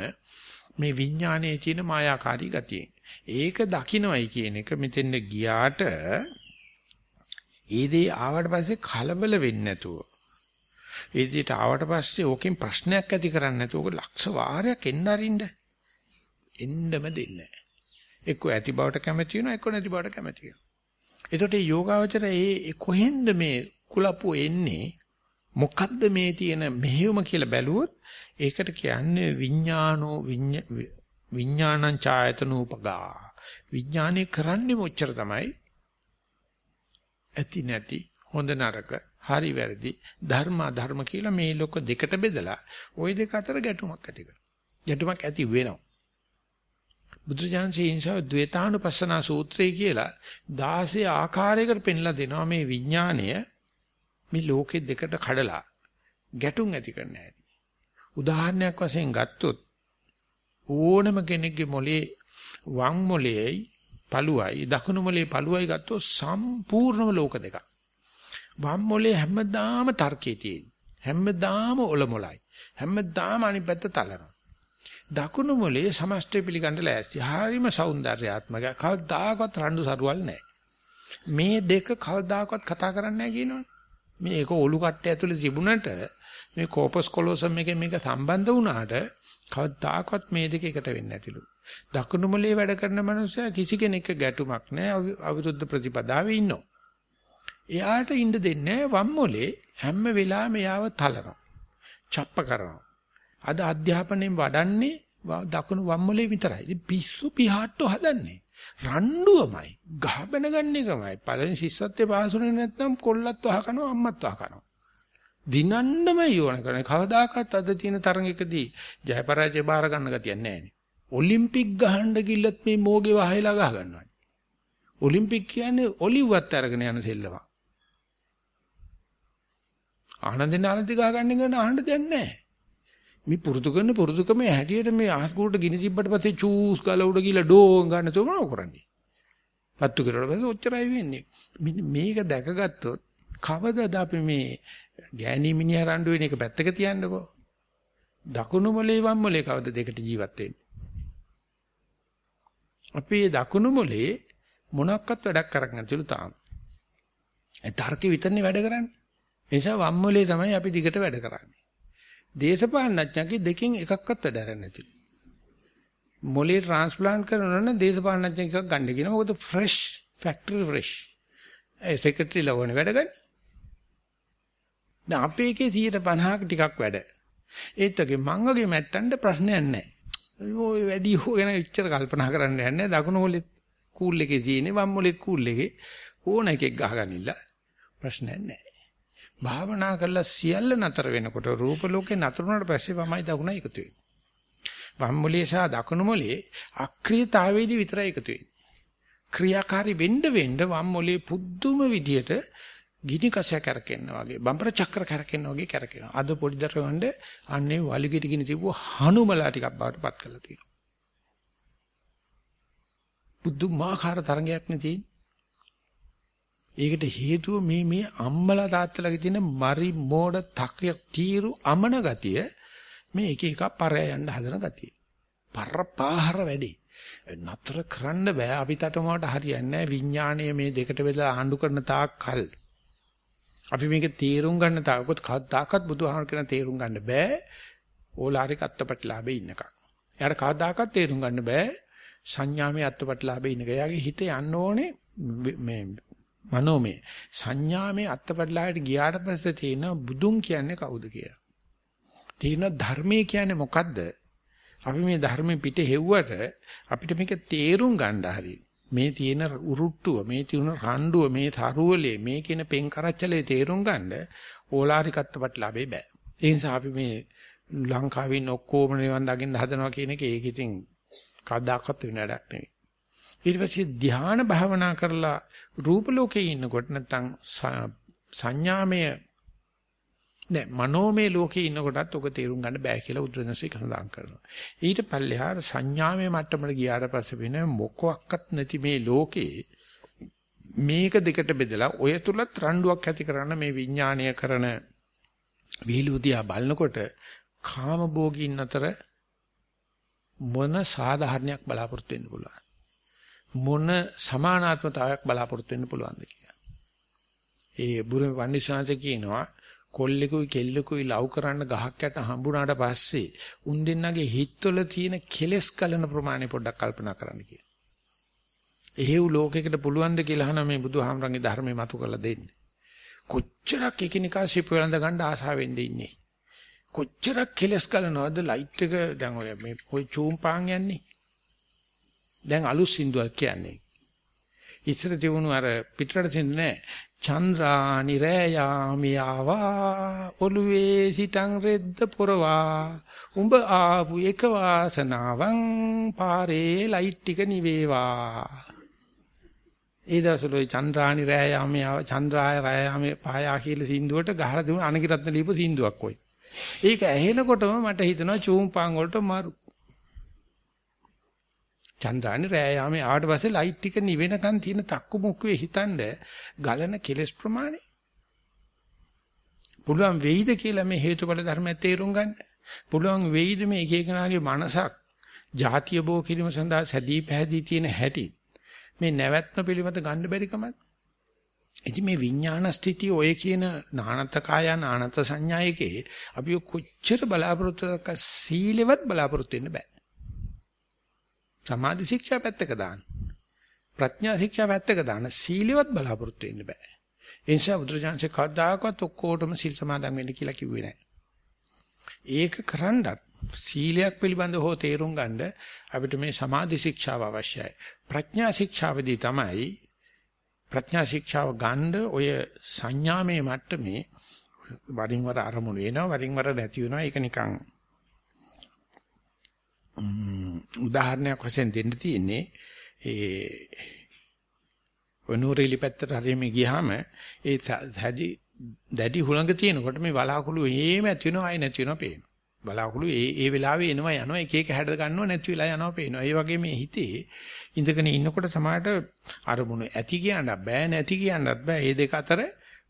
මේ විඥානයේ තියෙන මායාකාරී ගතියෙන්. ඒක දකින්නයි කියන එක මෙතෙන්ද ගියාට ඒ දේ ආවට පස්සේ කලබල වෙන්නේ නැතුව ඒ දේට ආවට පස්සේ ඕකෙන් ප්‍රශ්නයක් ඇති කරන්නේ නැතුව ඕක ලක්ෂ වාරයක් එන්න අරින්න එන්නම දෙන්නේ නැහැ. එක්ක ඇති බවට කැමති වෙනවා එක්ක නැති බවට කැමති වෙනවා. එතකොට මේ යෝගාවචර ඒ කොහෙන්ද මේ කුලප්පු එන්නේ මොකද්ද මේ තියෙන මෙහෙයුම කියලා බැලුවොත් ඒකට කියන්නේ විඥානෝ විඥානං ඡායතනූපගා විඥානේ කරන්නේ මොච්චර තමයි ඇති නැති හොඳ නරක හරි වැරදි ධර්ම අධර්ම කියලා මේ ලෝක දෙකට බෙදලා ওই දෙක අතර ගැටුමක් ඇති කරනවා. ගැටුමක් ඇති වෙනවා. බුදුජානසී ඉන්සාව ද්වේතානුපස්සනා සූත්‍රය කියලා 16 ආකාරයකට පෙන්ලා දෙනවා මේ විඥාණය මේ ලෝකෙ දෙකට කඩලා ගැටුම් ඇති කරන්න හැටි. උදාහරණයක් වශයෙන් ගත්තොත් ඕනම කෙනෙක්ගේ මොලේ වම් මොලේයි පළුවයි දකුණු මොලේ පළුවයි ගත්තොත් සම්පූර්ණම ලෝක දෙකක්. වම් මොලේ හැමදාම තර්කයේ තියෙන. හැමදාම ඔලොමලයි. හැමදාම අනිත් පැත්ත තලනවා. දකුණු මොලේ සමස්තය පිළිගන්න ලෑස්ති. හරිම సౌందర్యාත්මක. කවදාකවත් රණ්ඩු සරුවල් නැහැ. මේ දෙක කවදාකවත් කතා කරන්නේ නැහැ කියනවනේ. මේක ඔලු කට්ටය ඇතුලේ තිබුණට මේ කෝපස් කොලොසම් එකෙන් මේක සම්බන්ධ වුණාට කවදාකවත් මේ දෙක එකට වෙන්නේ නැතිලු. දකුණු මොලේ වැඩ කරන මනුස්සයා කිසි කෙනෙක් ගැටුමක් නැහැ අවිරුද්ධ ප්‍රතිපදාවේ ඉන්නවා. එයාට ඉන්න දෙන්නේ වම් මොලේ හැම වෙලාවෙම යාව තලනවා. චප්ප කරනවා. අද අධ්‍යාපනයෙන් වඩන්නේ දකුණු වම් මොලේ විතරයි. ඉතින් පිස්සු පිහාට්ටෝ හදන්නේ. රණ්ඩුවමයි. ගහබැන ගන්න එකමයි. පළවෙනි ශිෂ්‍යත්වයේ පාසුනේ නැත්නම් කොල්ලත් වහ කනවා අම්මත් වහ කනවා. දිනන්නමයි ඕන කරන්නේ. කවදාකවත් අද තියෙන තරඟයකදී ජය පරාජය බාර ගන්න ගතියක් නැහැ ඔලිම්පික් ගහන්න ගිල්ලත් මේ මෝගේ වහයලා ගහ ගන්නවා. ඔලිම්පික් කියන්නේ ඔලිව්වත් අරගෙන යන සෙල්ලමක්. ආනන්දෙන් ආනන්ද ගහ ගන්න ගන්න ආනන්ද දෙයක් නැහැ. මේ පුරුදු කරන පුරුදුකම හැටියට මේ අහස්කුරට ගිනි තිබ්බට පස්සේ චූස් ගාලා උඩ ගිහලා ඩෝන් ගන්න තෝ මොනව කරන්නේ? පත්තු කරලා බලද්දී ඔච්චරයි වෙන්නේ. මේක දැකගත්තොත් කවදද අපි මේ ගෑණි මිනිහා රණ්ඩු වෙන එක පැත්තක තියන්නකෝ. දකුණු මොලේ වම් මොලේ කවද දෙකට ජීවත් වෙන්නේ? අපි දකුණු මොලේ මොනක්වත් වැඩක් කරක් නැතිලු තාම. ඒ තර්කේ විතරනේ වැඩ කරන්නේ. ඒ නිසා වම් මොලේ තමයි අපි දිගට වැඩ කරන්නේ. දේශපාලනඥයන්ගේ දෙකෙන් එකක්වත් වැඩ කරන්නේ නැතිලු. මොලේ ට්‍රාන්ස්ප්ලාන්ට් කරනවා නම් දේශපාලනඥයෙක් එකක් ගන්න කියන මොකද ෆ්‍රෙෂ් ෆැක්ටරි ෆ්‍රෙෂ්. ඒ සෙක්‍රටරි ලවone වැඩ ගන්න. දැන් අපේ එකේ 150ක ටිකක් වැඩ. ඒත් වගේ මං වගේ මැට්ටන්ට ප්‍රශ්නයක් නැහැ. ඔය වැඩි හො ගැන ඉච්චර කල්පනා කරන්න යන්නේ දකුණු මොලේ කූල් එකේ තියෙන්නේ වම් මොලේ කූල් එකේ ඕන එකෙක් ගහගනින්න ප්‍රශ්නයක් නැහැ. භාවනා කරලා සියල්ල නතර වෙනකොට රූප ලෝකේ නතර වුණාට පස්සේ වමයි දකුණයි එකතු වෙන්නේ. වම් මොලේ සහ දකුණු මොලේ අක්‍රියතාවේදී විතරයි එකතු වෙන්නේ. ක්‍රියාකාරී වෙන්න වෙන්න වම් මොලේ පුදුම විදියට ගිනි කසය කරකෙන්න වගේ බම්පර චක්‍ර කරකෙන්න වගේ කරකිනවා. අද පොඩි දරුවන්ට අන්නේ වලිගෙට ගිනි තිබුව හනුමලා ටිකක් බවට පත් කරලා තියෙනවා. බුදුමාහාර තරංගයක් නෙදී. ඒකට හේතුව මේ මේ අම්මලා තාත්තලාගේ තියෙන මරි මෝඩ තක්‍ය තීරු අමන ගතිය මේ එක එක පරය යන්න හදන ගතිය. පරපාහර වැඩි. නතර කරන්න බෑ අපිට මොකට හරියන්නේ නැහැ විඥාණය මේ දෙකට බෙදලා ආණ්ඩු කරන තාක් කල්. අපි මේක තීරුම් ගන්න තාවකොත් කවදාකවත් බුදුහාමර කියන තීරුම් ගන්න බෑ. ඕලාරික අත්පත්ලාභේ ඉන්නකම්. එයාට කවදාකවත් තීරුම් ගන්න බෑ සංඥාමේ අත්පත්ලාභේ ඉන්නක. එයාගේ හිත යන්න ඕනේ මේ මනෝමය සංඥාමේ අත්පත්ලාභයට ගියාට පස්සේ තියෙන බුදුන් කියන්නේ කවුද කියලා. තියෙන ධර්මයේ කියන්නේ මොකද්ද? අපි මේ ධර්මෙ පිට හෙව්වට අපිට මේක තේරුම් ගන්න හරියි. මේ තියෙන උරුට්ටුව මේ තියෙන රණ්ඩුව මේ තරුවලේ මේ කියන පෙන් කරච්චලේ තේරුම් ගන්න ඕලාරිකත්වපත් ලාභේ බෑ. ඒ නිසා අපි මේ ලංකාවේ ඉන්න ඔක්කොම නිවන් දකින්න හදනවා කියන එක ඒක ඉතින් කවදාකවත් වෙන වැඩක් නෙවෙයි. ඊට පස්සේ ධ්‍යාන භාවනා කරලා රූප ලෝකේ ඉන්නකොට නැත්තම් සංඥාමය නෑ මනෝමය ලෝකේ ඉන්නකොටත් ඔක තේරුම් ගන්න බෑ කියලා උද්දේශය සඳහන් කරනවා. ඊට පල්ලෙහාට සංඥාමය මට්ටමට ගියාට පස්සේ වෙන මොකක්වත් නැති මේ ලෝකේ මේක දෙකට බෙදලා ඔය තුලත් රණ්ඩුවක් ඇති කරන්න මේ විඥාණය කරන විහිළුදියා බලනකොට කාම භෝගීන් අතර මොන සාධාරණයක් බලාපොරොත්තු වෙන්න පුළුවන් මොන සමානාත්මතාවයක් බලාපොරොත්තු වෙන්න පුළුවන්ද කියලා. ඒ බුරුම වන්දිසාංශ කියනවා කොල්ලෙකුයි කෙල්ලෙකුයි ලව් කරන්න ගහක් යට හම්බුනාට පස්සේ උන් දෙන්නගේ හිතවල තියෙන කෙලෙස් කලන ප්‍රමාණය පොඩ්ඩක් කල්පනා කරන්න කියලා. එහෙව් ලෝකයකට පුළුවන්ද කියලා අහන මේ බුදුහාමරන්ගේ ධර්මයේ මතු කරලා දෙන්නේ. කොච්චරක් එකිනෙකා සිප වෙලඳ ගන්න ආසාවෙන් ඉන්නේ. කොච්චරක් කෙලස් කලනවද ලයිට් එක දැන් ඔය මේ ඔය චූම්පාන් යන්නේ. දැන් අලුත් සින්දුවක් කියන්නේ. ඉස්සර තිබුණු අර පිටරට සින්දු නෑ. චන්ද්‍රානි රෑයාමි ආවා ඔළුවේ සිටන් රෙද්ද පොරවා. උඹ ආපු එක වාසනාවන් පාරේ ලයිට් ටික නිවේවා. ඒ දවස්වල ওই චන්ද්‍රානි රෑයාමි ආව චන්ද්‍රාය රෑයාමි පායා කියලා සින්දුවට ගහලා තිබුණ අනගිරත්න ලියපු සින්දුවක් ඔය. ඒක ඇහෙනකොටම මට හිතෙනවා චූම්පාන් වලට මාරු. චන්ද්‍රානි රෑ යාමේ ආවට පස්සේ ලයිට් ටික නිවෙනකන් තියෙන තක්කු මුක්කුවේ හිතනද ගලන කෙලස් ප්‍රමාණය? පුළුවන් වෙයිද කියලා මේ හේතුඵල ධර්මය තේරුම් ගන්න? පුළුවන් වෙයිද මේ එක එකනාගේ මනසක්? ಜಾතිය බෝ කිරීම සඳහා සැදී පැහැදී තියෙන හැටි මේ නැවැත්ම පිළිවෙත ගන්න බැරි කමක්? ඉතින් මේ විඥාන ස්ථිතිය ඔය කියන නානත් කාය නානත් සංඥායකේ අපි කොච්චර බලාපොරොත්තු සීලෙවත් බලාපොරොත්තු වෙන්න බෑ. සමාධි ශික්ෂා පැත්තක දාන්න. ප්‍රඥා ශික්ෂා පැත්තක දාන්න සීලෙවත් බලාපොරොත්තු වෙන්න බෑ. ඒ නිසා බුදුරජාන්සේ කවදාකවත් ඔක්කොටම සීල් සමාදන් වෙන්න කියලා කිව්වේ නැහැ. ඒක කරන්නත් සීලයක් පිළිබඳව හෝ තේරුම් ගන්න අපිට මේ සමාධි ශික්ෂාව අවශ්‍යයි. ප්‍රඥා ශික්ෂාවදී තමයි ප්‍රඥා ශික්ෂාව ගන්න ඔය සංඥාමය මට්ටමේ වරින් වර අරමුණු වෙනවා වරින් වර නැති වෙනවා ඒක නිකන් උදාහරණයක් වශයෙන් දෙන්න තියෙන්නේ ඒ වනෝරේලි පැත්තට හරියම ගියාම ඒ හැදි දැඩි හුළඟ තියෙනකොට මේ වලාකුළු එහෙම ඇති වෙනවා ආය නැති වෙනවා පේනවා. බලාකුළු ඒ ඒ වෙලාවේ එනවා යනවා එක එක හැඩ ගන්නව නැති වෙලා යනවා පේනවා. ඒ වගේ මේ හිතේ ඉඳගෙන ඉන්නකොට සමහරට අරමුණු ඇති කියන්නත් බෑ නැති කියන්නත් බෑ. මේ දෙක අතර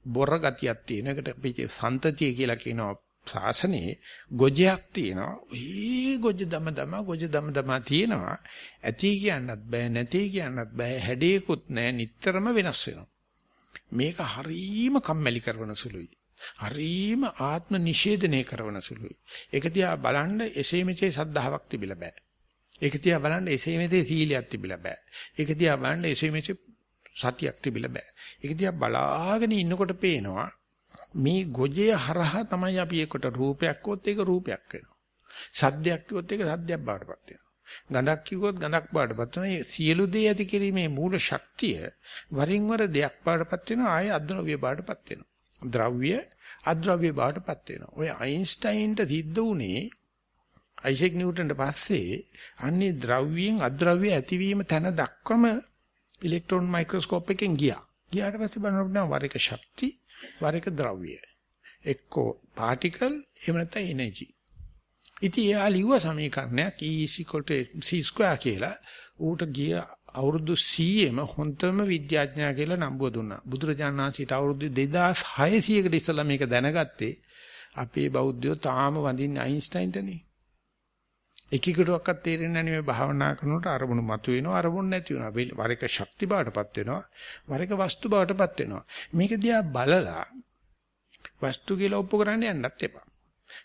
බොර ගතියක් තියෙන එකට අපි සන්තතිය කියලා කියනවා ශාසනයේ ගොජයක් තියෙනවා. ඒ ගොජ දම දම ගොජ දම දම තියෙනවා. ඇති කියන්නත් බෑ නැති කියන්නත් බෑ හැඩේකුත් නෑ නිටතරම වෙනස් වෙනවා. මේක හරීම කම්මැලි කරන සුළුයි. හරීම ආත්ම නිෂේධනය කරන සුළුයි. ඒක දිහා බලන්න එසේ මෙසේ සද්ධාාවක් තිබිලා බෑ. ඒක දිහා බලන්න එසේ මෙසේ සීලියක් තිබිලා බෑ. ඒක දිහා බලන්න එසේ මෙසේ සතියක් තිබිලා බෑ. ඒක දිහා බලාගෙන ඉන්නකොට පේනවා මේ ගොජේ හරහා තමයි අපි ඒකට රූපයක් වොත් ඒක රූපයක් වෙනවා. සද්දයක් කිව්වොත් ඒක සද්දයක් බාටපත් වෙනවා. ගඳක් කිව්වොත් ගඳක් බාටපත් වෙනවා. මේ සියලු දේ ඇති කිරීමේ මූල ශක්තිය වරින් වර දෙයක් බාටපත් වෙනවා ආයේ අද්‍රව්‍ය බාටපත් වෙනවා. ද්‍රව්‍ය අද්‍රව්‍ය බාටපත් වෙනවා. ඔය අයින්ස්ටයින්ට සිද්ධ වුණේ අයිසෙක් නිව්ටන්ට පස්සේ අන්නේ ද්‍රව්‍යයෙන් අද්‍රව්‍ය ඇතිවීම තැන දක්වම ඉලෙක්ට්‍රෝන මයික්‍රොස්කෝප් එකෙන් ගියා. ගියාට පස්සේ බලනකොට වර එක ශක්ති වර එක ද්‍රව්‍ය. එක්කෝ පාටිකල් එහෙම නැත්නම් එනර්ජි. ඉතින් එයා ලිව්ව සමීකරණයක් E c2 කියලා ඌට ගිය අවුරුදු 100ෙම හොන්තම විද්‍යාඥයා කියලා නම්බුව දුන්නා. බුදුරජාණන් වහන්සේට අවුරුදු 2600කට ඉස්සෙල්ලා මේක දැනගත්තේ අපේ බෞද්ධයෝ තාම වඳින්නේ අයින්ස්ටයින්ටනේ. එකෙකුටවත් තේරෙන්නේ නැහැ මේ භාවනා කරනකොට අරමුණු මතුවෙනවා අරමුණු නැති වෙනවා. වර එක ශක්ති බවටපත් වෙනවා වර එක වස්තු බවටපත් වෙනවා. මේක දිහා බලලා වස්තු කියලා ඔප්පු කරන්න යන්නත් එපා.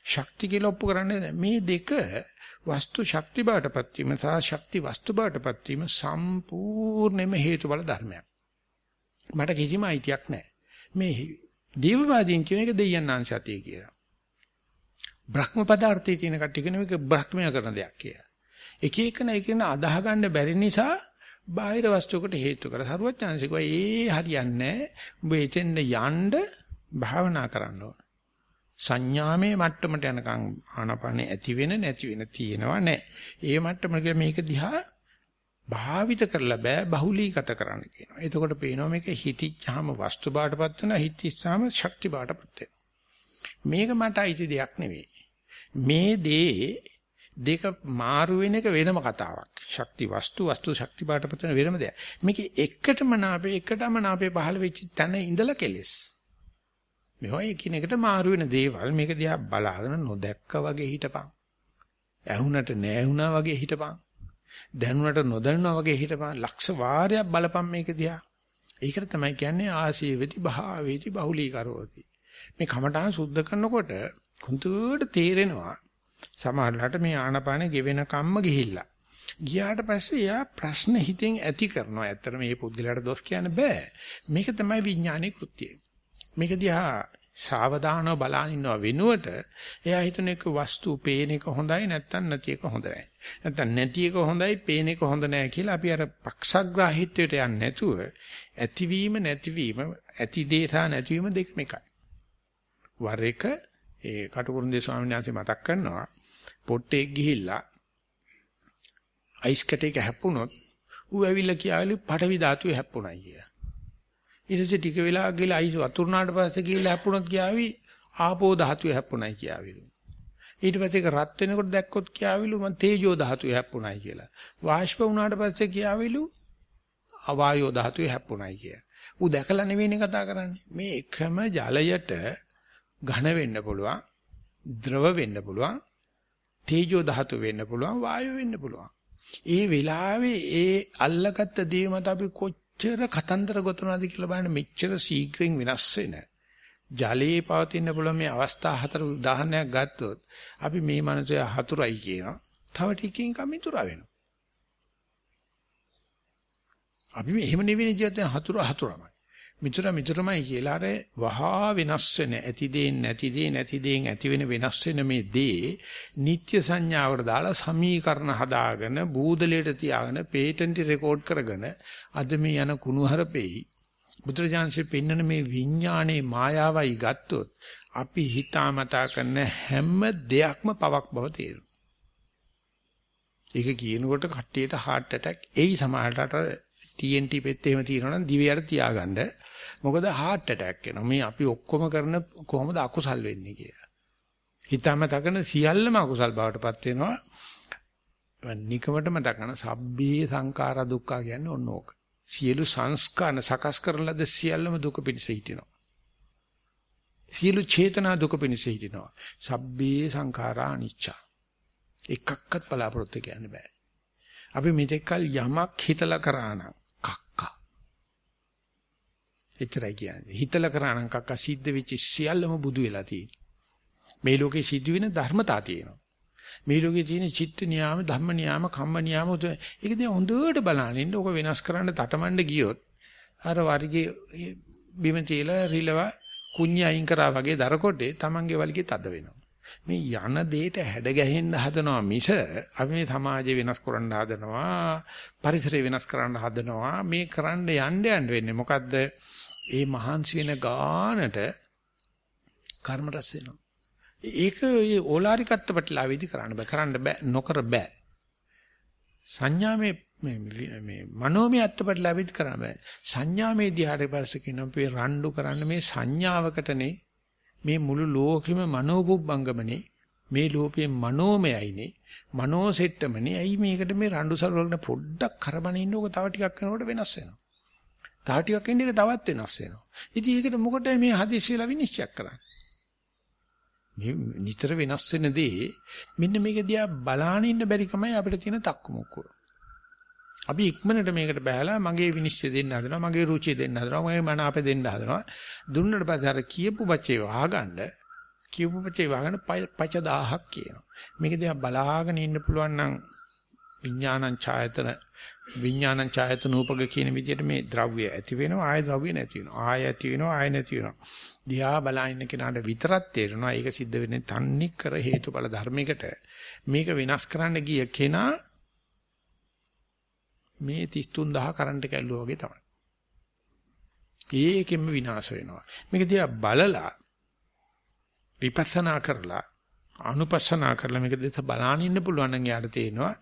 ශක්ති කියලා ඔප්පු කරන්නේ මේ දෙක වස්තු ශක්ති බවටපත් වීම සහ ශක්ති වස්තු බවටපත් වීම සම්පූර්ණයෙන්ම හේතුඵල ධර්මයක්. මට කිසිම අයිතියක් නැහැ. මේ දේවවාදීන් කියන එක දෙයයන් ආංශතිය කියලා. බ්‍රහ්ම පදාර්ථයේ තියෙන කට්ටිය කියන එක බ්‍රහ්මය කරන දෙයක් කියලා. එක එකන එකන අදාහ ගන්න බැරි නිසා බාහිර වස්තුවකට හේතු කර සරුවචාන්සිකව ඒ හරියන්නේ උඹ එතෙන්ද යන්න භාවනා කරන්න ඕන. සංඥාමේ මට්ටමට යනකම් ආනපනේ ඇති වෙන නැති වෙන තියෙනවා නෑ. ඒ මට්ටමක මේක දිහා භාවිත කරලා බෑ බහුලීගත කරන්න කියනවා. එතකොට පේනවා මේක හිතිච්චාම වස්තු බාටපත් වෙනවා හිතිච්චාම ශක්ති බාටපත් වෙනවා. මේක මට අයිති දෙයක් නෙවෙයි. මේ දේ දෙක මාරු වෙන එක වෙනම කතාවක්. ශක්ති වස්තු වස්තු ශක්ති පාටපත් වෙන වෙනම දෙයක්. මේක එකටම නාපේ එකටම නාපේ පහළ වෙච්ච තැන ඉඳලා කෙලස්. මේවා එකිනෙකට මාරු වෙන දේවල් මේක දිහා බලාගෙන නොදැක්ක වගේ හිටපන්. ඇහුනට නැහුණා වගේ හිටපන්. දැනුණට නොදැනුණා වගේ හිටපන්. ලක්ෂ වාරයක් බලපන් මේක දිහා. ඒකට තමයි කියන්නේ ආසීවති භාවේති බහුලීකරෝති. මේ කමඨාන සුද්ධ කරනකොට හුදුට තේරෙනවා සමහරලාට මේ ආනපානෙ ගෙවෙන කම්ම ගිහිල්ලා. ගියාට පස්සේ එයා ප්‍රශ්න හිතෙන් ඇති කරනවා. ඇත්තට මේ පුද්ගලයාට දොස් කියන්න බෑ. මේක තමයි විඥානයේ කෘත්‍යය. මේක දිහා සාවධානව බලන ඉන්නව වෙනුවට එයා හිතන එක වස්තු පේන එක හොඳයි නැත්නම් නැති එක හොඳ නැහැ. නැත්නම් නැති එක හොඳයි පේන එක හොඳ නැහැ කියලා අපි අර පක්ෂග්‍රාහීත්වයට යන්නේ නැතුව ඇතිවීම නැතිවීම ඇති දේ සහ නැතිවීම දෙකම එකයි. වර එක ඒ කටුකුරුන්දේ ස්වාමීන් වහන්සේ මතක් කරනවා පොට්ටෙක් ගිහිල්ලා අයිස් කැටයක හැප්පුණොත් ඌ ඇවිල්ලා කියාවලු පටවි ධාතුවේ හැප්පුණා කියලා. ඊට පස්සේ ටික වෙලා ගිහලා අයිස් වතුරුනාට පස්සේ ගිහලා හැප්පුණොත් කියාවි ආපෝ ධාතුවේ හැප්පුණයි කියාවිලු. ඊට පස්සේ ඒක රත් වෙනකොට දැක්කොත් කියාවිලු මං තේජෝ ධාතුවේ හැප්පුණයි කියලා. වාෂ්ප වුණාට පස්සේ කියාවිලු අවායෝ ධාතුවේ හැප්පුණයි කියලා. ඌ දැකලා නෙවෙයිනේ කතා කරන්නේ. මේ එකම ජලයට ඝන වෙන්න පුළුවන්, ද්‍රව වෙන්න පුළුවන්, තේජෝ ධාතු වෙන්න පුළුවන්, වායෝ වෙන්න පුළුවන්. ඒ වෙලාවේ ඒ අල්ලගත්ත දේ මත අපි කොච්චර කතන්දර ගොතනවාද කියලා බලන්න මෙච්චර ශීඝ්‍රයෙන් වෙනස් වෙන. ජලයේ පවතින පුළුවන් මේ අවස්ථා හතර උදාහරණයක් ගත්තොත් අපි මේ මනසේ හතුරයි කියනවා. තව ටිකකින් කමිතුරා වෙනවා. අපි මේ එහෙම නෙවෙයි ජීවිතේ හතුර හතුරමයි. මිතුර මිතුරමයි කියලා අර වහා වෙනස් වෙන ඇති දේ නැති දේ නැති දේන් ඇති වෙන වෙනස් වෙන මේ දේ නිත්‍ය සංඥාවට දාලා සමීකරණ හදාගෙන බූදලයට තියාගෙන පේටන්ට් රෙකෝඩ් කරගෙන අද මේ යන කුණුහරපෙයි බුදුරජාන්සේ පෙන්වන මේ විඥානයේ මායාවයි ගත්තොත් අපි හිතාමතා කරන හැම දෙයක්ම පවක් බව තේරෙනවා. ඒක කියනකොට කට්ටියට heart attack එයි සමහරට TNT පෙත් එහෙම තියෙනවා නම් දිවයට තියාගන්න. මොකද heart attack එනවා. මේ අපි ඔක්කොම කරන කොහොමද අකුසල් වෙන්නේ කියලා. හිතම තකන සියල්ලම අකුසල් බවටපත් වෙනවා. නිකමටම තකන සබ්බේ සංඛාර දුක්ඛ කියන්නේ ඔන්න ඕක. සියලු සංස්කාර සකස් කරන ලද සියල්ලම දුක පිණිස හිටිනවා. සියලු චේතනා දුක පිණිස හිටිනවා. සබ්බේ සංඛාරා අනිච්ච. එකක්වත් බලාපොරොත්තු කියන්න බෑ. අපි මෙතෙක්කල් යමක් හිතලා කරා නම් එච්චරයි කියන්නේ. හිතලා කරානම් කක්ක සිද්ධ වෙච්ච සියල්ලම බුදු වෙලා තියෙනවා. මේ ලෝකේ සිදුවෙන ධර්මතා තියෙනවා. මේ ලෝකේ තියෙන චිත්ත නියාම, ධම්ම නියාම, කම්ම නියාම ඒක දිහා හොඳට බලන්න ඉන්න. ඕක වෙනස් කරන්න තටමඬ ගියොත් අර වර්ගයේ බිම තියලා රිලව කුඤ්ඤ අයින් කරා වගේ දරකොටේ Tamange වලිගේ තද වෙනවා. මේ යන දෙයට හැඩ ගැහෙන්න හදනවා මිස අපි මේ සමාජය වෙනස් කරන්න හදනවා පරිසරය වෙනස් කරන්න හදනවා මේ කරන්න යන්න යන්න වෙන්නේ මොකද්ද ඒ මහන්සි වෙන ගානට කර්ම රැස් වෙනවා. ඒක ඒ ඕලාරිකත්ත ප්‍රතිලාවේදී කරන්න බෑ. කරන්න බෑ. නොකර බෑ. සංඥාමේ මේ මේ මනෝමය අත්පත්ලාවේදී කරන්න බෑ. සංඥාමේ දිහාට පස්සේ කියන අපි රණ්ඩු කරන්න මේ සංඥාවකටනේ මේ මුළු ලෝකෙම මනෝබුබ්බංගමනේ මේ ලෝකයේ මනෝමයයිනේ මනෝසෙට්ටමනේ ඇයි මේකට මේ රණ්ඩු සරුවකට පොඩ්ඩක් කරබන ඉන්න ඕක තව ටිකක් කරනකොට වෙනස් වෙනවා තව ටිකක් ඉන්න එක තවත් වෙනස් වෙනවා. ඉතින් ඒකට මොකටද මේ හදිස්සියලා විනිශ්චය කරන්නේ? මේ නිතර වෙනස් වෙන දේ මෙන්න මේක දිහා බලාගෙන ඉන්න බැරි කමයි අපිට තියෙන තක්කමුක්කුව. අපි ඉක්මනට මේකට බහැලා මගේ විනිශ්චය දෙන්න හදනවා, මගේ රුචිය දෙන්න හදනවා, මගේ මන අපේ දෙන්න හදනවා. දුන්නට පස්සේ අර කියපු බච්චේ වහගන්න, කියපු බච්චේ වහගන්න පච 1000ක් කියනවා. මේක දිහා බලාගෙන ඉන්න පුළුවන් නම් විඥානං ඡායතන විඥානං ඡායතන උපග කියන විදිහට මේ ද්‍රව්‍ය ඇති වෙනවා ආය ද්‍රව්‍ය නැති වෙනවා ආය ඇති වෙනවා ආය නැති වෙනවා. දිහා බලන කෙනාට විතරක් තේරෙනවා ඒක සිද්ධ වෙන්නේ තන්නේ කර හේතුඵල ධර්මයකට. මේක වෙනස් කරන්න ගිය කෙනා මේ 33000 කරන්ට් එක ඇල්ලුවා වගේ තමයි. ඒකෙම විනාශ වෙනවා. මේක දිහා බලලා විපස්සනා කරලා අනුපස්සනා කරලා මේක දෙස බලාගෙන ඉන්න පුළුවන් නම් යාට තේරෙනවා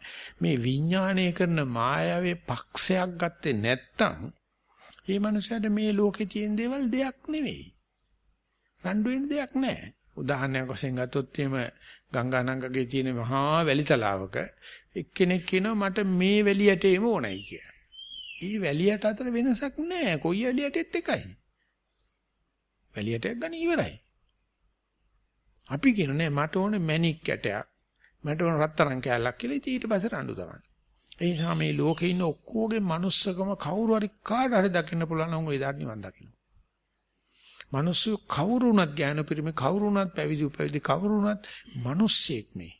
මේ විඥාණය කරන මායාවේ පක්ෂයක් ගත්තේ නැත්තම් ඒ මනුස්සයාට මේ ලෝකේ තියෙන දේවල් දෙයක් නෙවෙයි. රණ්ඩු වෙන දෙයක් නැහැ. උදාහරණයක් වශයෙන් ගත්තොත් එහෙම ගංගානංගගේ තියෙන මහා වැලි තලාවක එක්කෙනෙක් කියනවා මට මේ වැලි යටේම ඕනයි කියලා. ඊ වැලි යට අතර වෙනසක් නැහැ. කොයි වැලි යටෙත් එකයි. වැලි යටයක් ගන්න ඉවරයි. අපි කියන නෑ මට ඕනේ මැණික් යටයක්. මට ඕන රත්තරන් කෑල්ලක් කියලා ඉතින් ඊට පස්සේ රණ්ඩු තමයි. ඒ නිසා මේ ලෝකේ ඉන්න ඔක්කොගේ manussකම කවුරු හරි කාට හරි දකින්න පුළුවන් නම් ඔය දාට නිවන් දකින්න. මිනිස්සු කවුරු වුණත් ඥාන පිරිමි කවුරු වුණත් පැවිදි උපවිදි කවුරු වුණත් මිනිස්සෙක් මේ.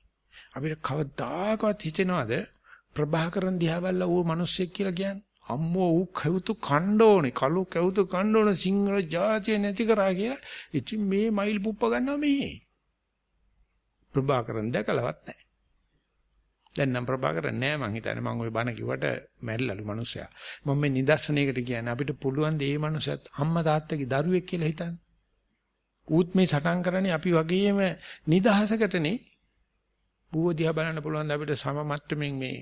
අපිට කවදාකවත් හිතෙනවද ප්‍රභාකරන් දිහා බැලලා ඌ මිනිස්සෙක් කියලා කියන්නේ? අම්මෝ ඌ කවුතු කණ්ඩෝනේ කළු කවුතු කණ්ඩෝන සිංහල ජාතිය නැති කරා කියලා. ඉතින් මේ මයිල් පුප්ප ගන්නවා මේ. ප්‍රභාකරන් දැකලවත් නැහැ. දැන් නම් ප්‍රභාකරන් නෑ මං හිතන්නේ මං ওই බණ කිව්වට මැරිලාලු මිනිස්සයා. මම මේ නිදර්ශනයකට කියන්නේ අපිට පුළුවන් දේ මේ මිනිස්සත් අම්මා තාත්තගේ දරුවෙක් කියලා හිතන්න. ඌත් මේ සටන් කරන්නේ අපි වගේම නිදහසකටනේ. ඌව දිහා බලන්න පුළුවන් අපිට සම මට්ටමින් මේ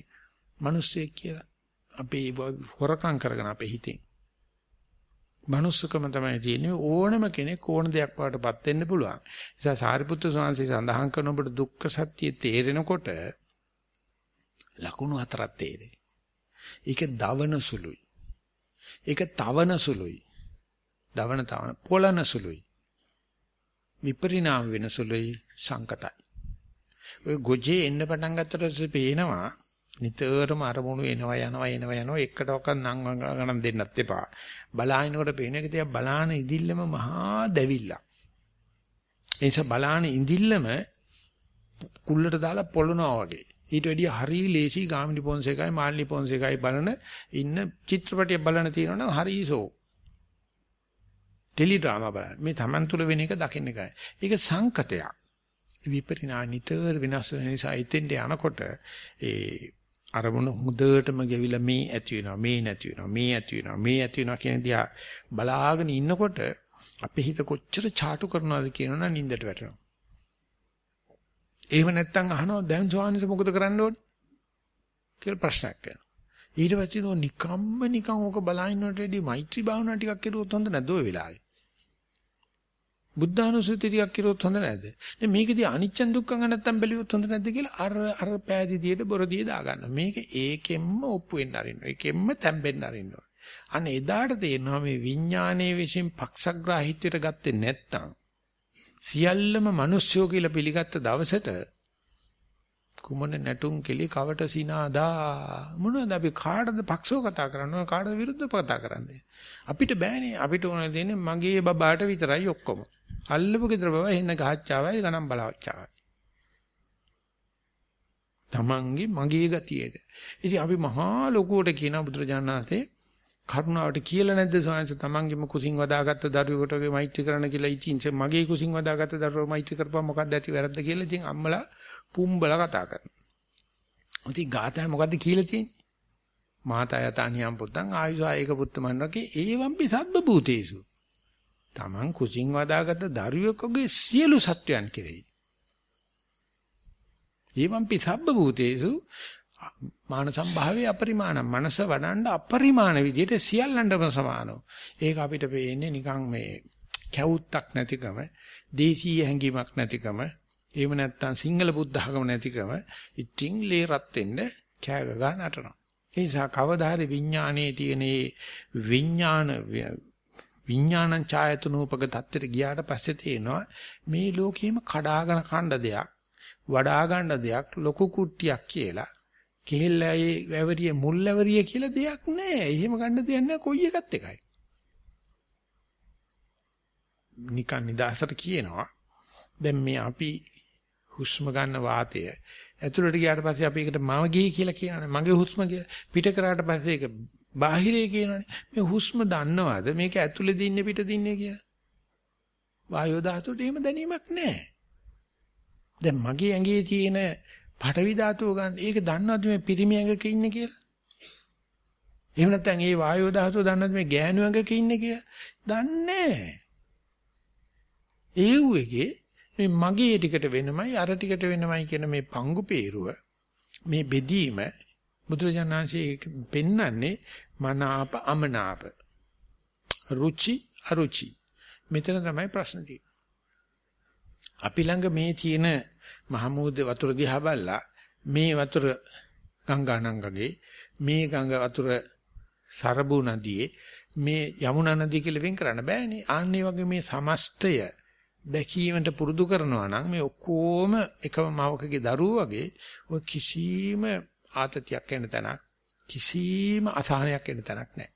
මිනිස්සෙක් කියලා. අපේ හොරකම් කරගෙන අපේ හිතෙන්. මනුස්සකම තමයි තියෙන්නේ ඕනම කෙනෙක් ඕන දෙයක් වලටපත් වෙන්න පුළුවන්. ඒ නිසා සාරිපුත්‍ර ස්වාමීන් සඳහන් කරන ඔබට දුක්ඛ සත්‍ය තේරෙනකොට ලකුණු හතරක් තේරෙයි. ඒක දවන සුළුයි. ඒක තවන සුළුයි. දවන තවන පොළන සුළුයි. විපරිණාම වෙන සුළුයි සංකතයි. ඔය ගොජේ එන්න පටන් ගත්තට පේනවා නිතරම අරමුණු එනවා යනවා එනවා යනවා එකටවත් නම් ගණන් දෙන්නත් එපා. බලාහිනකොට පේන එක තියා බලාන ඉදිල්ලම මහා දැවිල්ලක්. ඒ නිසා බලාන ඉදිල්ලම කුල්ලට දාලා පොළනවා වගේ. ඊට වැඩිය හරි ලේසි ගාමිණි පොන්සේකයි මාල්නි පොන්සේකයි බලන ඉන්න චිත්‍රපටිය බලන තියෙනවනම් හරිසෝ. ටෙලි ඩ්‍රාමා බලන්න. මේ Taman තුල වෙන එක දකින්න එකයි. ඒක සංකතයක්. විපරිණා නිතර වෙනස් වෙන නිසා ඉතින්ට යනකොට ඒ අරමුණ හොඳටම ගෙවිලා මේ ඇති වෙනවා මේ නැති වෙනවා මේ ඇති වෙනවා මේ ඇති වෙනවා කියන දිහා බලාගෙන ඉන්නකොට අපේ හිත කොච්චර චාටු කරනවද කියනවනම් නින්දට වැටෙනවා. එහෙම නැත්නම් අහනවා දැන් ස්වාමීන් මොකද කරන්න ඕනේ? කියලා ප්‍රශ්නයක් කරනවා. ඊට පස්සේ නෝ නිකම්ම නිකම් ඕක බලහින්නට වැඩි මෛත්‍රී භාවනා ටිකක් කරුවොත් හොඳ නැද්ද ඔය වෙලාවේ? බුද්ධානුසුති ටිකක් කරුවොත් හොඳ නැද්ද? දැන් මේකදී අනිච්චන් දුක්ඛං නැත්තම් බැලියොත් හොඳ නැද්ද කියලා අර අර පෑදීදියට බොරදියේ දාගන්න. මේක ඒකෙම්ම ඔප්පු වෙන්න අරින්න. ඒකෙම්ම තැම්බෙන්න අරින්න. අන්න එදාට තේරෙනවා මේ විඥානයේ විසින් පක්ෂග්‍රාහීත්වයට ගත්තේ නැත්තම් සියල්ලම මිනිස්සුયો කියලා පිළිගත්ත දවසට කුමන නැටුම් කෙලි කවට සිනාදා මොනවද අපි කාටද පක්ෂව කතා කරන්නේ කාටද විරුද්ධව කතා කරන්නේ අපිට බෑනේ අපිට ඕන දෙන්නේ මගේ බබාට විතරයි ඔක්කොම අල්ලපු ගෙදර බබා එන්න ගහච්චාවයි ගණන් බලවච්චාවයි තමන්ගේ මගේ ගතියේද ඉතින් අපි මහා ලොකුවට කියන බුදුරජාණන්සේ කරුණාවට කියලා නැද්ද සෝයන්ස තමන්ගේම කුසින් වදාගත්ත දරුවෙකුට වගේ මෛත්‍රී කරන්න කියලා ඉතින් මගේ කුසින් වදාගත්ත දරුවෝ මෛත්‍රී කරපුවා මොකක්ද ඇති වැරද්ද කියලා ඉතින් අම්මලා පුම්බලා කතා කරනවා. ඉතින් ගාතහ මොකද්ද කියලා තියෙන්නේ? මාතා යතානියම් පුත්තං ආයුසායක පුත්තමන්නකේ ඒවම්පි සබ්බ භූතේසු. තමන් කුසින් වදාගත්ත දරුවෙකුගේ සියලු සත්වයන් කෙරෙහි. ඒවම්පි සබ්බ භූතේසු මාන සම්භාවයේ අපරිමාණ මනස වඩන්න අපරිමාණ විදිහට සියල්ලන්ටම සමානව. ඒක අපිට පේන්නේ නිකන් මේ කැවුත්තක් නැතිකම, දේශීය හැඟීමක් නැතිකම, එහෙම නැත්නම් සිංහල බුද්ධ ආගම නැතිකම ඉතින් ලේ රත් වෙන්න කෑ ගගා නටනවා. ඒ නිසා කවදා හරි විඥානයේ තියෙන විඥාන විඥානං ඡායතනෝපක தත්තට ගියාට පස්සේ තේනවා මේ ලෝකෙම කඩාගෙන කණ්ඩ දෙයක් වඩා ගන්න දෙයක් ලොකු කුට්ටියක් කියලා කෙහෙල්ලයේ වැවරිය මුල් වැවරිය කියලා දෙයක් නැහැ. එහෙම ගන්න දෙයක් නැහැ කොයි එකත් එකයි. නිකන් නිදාසට කියනවා. දැන් මේ අපි හුස්ම ගන්න වාතය ඇතුළට ගියාට පස්සේ අපි ඒකට මම ගියේ කියලා කියනවානේ. මගේ හුස්ම කියලා. පිට කරාට පස්සේ ඒක බාහිරේ කියනවානේ. මේ හුස්ම දන්නවද මේක ඇතුළේ දින්නේ පිට දින්නේ කියලා? වායෝ ධාතුවට එහෙම දැනීමක් නැහැ. දැන් මගේ ඇඟේ තියෙන පටවි ධාතුව ගන්න. ඒක දන්නවද මේ පිරිමි ඇඟක ඉන්නේ කියලා? එහෙම නැත්නම් ඒ වායෝ ධාතුව දන්නවද මේ ගෑනු ඇඟක ඉන්නේ කියලා? දන්නේ නැහැ. ඒව්වේගේ මේ මගේ ටිකට වෙනමයි අර ටිකට වෙනමයි කියන මේ පංගු peerුව මේ බෙදීම බුදුරජාණන්සේ පෙන්වන්නේ මනාප අමනාප. රුචි අරුචි. මෙතන තමයි ප්‍රශ්න තියෙන්නේ. අපි ළඟ මේ තියෙන මහමූද වතුර දිහා බලලා මේ වතුර ගංගා නංගගේ මේ ගංගා වතුර සරබු නදියේ මේ යමුනා නදිය කියලා වෙන් කරන්න බෑනේ. ආන්නේ වගේ මේ සමස්තය දැකීමට පුරුදු කරනවා නම් මේ ඔක්කොම එකම මවකගේ දරුවෝ වගේ ඔය කිසිම ආතතියක් එන්න තැනක් කිසිම අසහනයක් එන්න තැනක් නැහැ.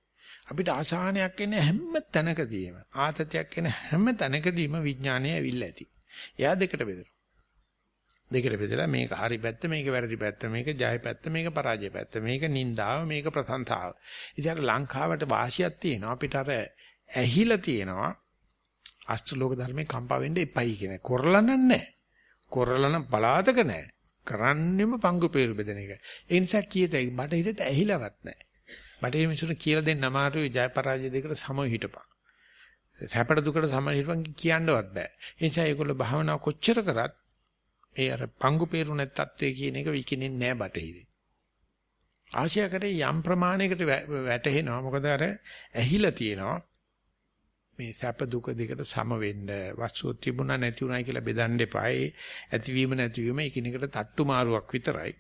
අපිට අසහනයක් එන්නේ හැම තැනකදීම ආතතියක් එන හැම තැනකදීම විඥානය ඇවිල්ලා ඇති. එයා දෙකට බෙදෙනවා. දෙකට බෙදලා මේක හරි පැත්ත මේක වැරදි පැත්ත මේක ජය පැත්ත මේක පරාජය පැත්ත මේක නින්දාව මේක ප්‍රසංසාව. ඉතින් ලංකාවට වාසියක් තියෙනවා අපිට අර ඇහිලා තියෙනවා අෂ්ටලෝක ධර්මේ කම්පා වෙන්න එපයි කියන. කොරලා නැහැ. කොරලා නම් පලාතක නැහැ. කරන්නෙම පංගු peeru බෙදෙන එක. ඒ නිසා කීයතයි බටහිරට ඇහිලවත් නැහැ. බටහිර මිනිස්සුන්ට කියලා දෙන්න අමාරුයි ජය පරාජය දෙකට සම හිටපන්. සැපට දුකට සම හිටපන් කියන්නවත් බෑ. ඒ නිසා ඒගොල්ලෝ භාවනාව කොච්චර කරත් ඒ අර පංගු peeru නැත්තත්වේ කියන එක විකිනෙන්නේ නැහැ බටහිරේ. ආශියාකරේ යම් ප්‍රමාණයකට වැටෙනවා. මොකද අර ඇහිලා තියෙනවා. මේ සැප දුක දෙකට සම වෙන්න වස්තුව තිබුණා නැති උනායි කියලා බෙදන්න එපායි. ඇතිවීම නැතිවීම එකිනෙකට තට්ටු මාරුවක් විතරයි.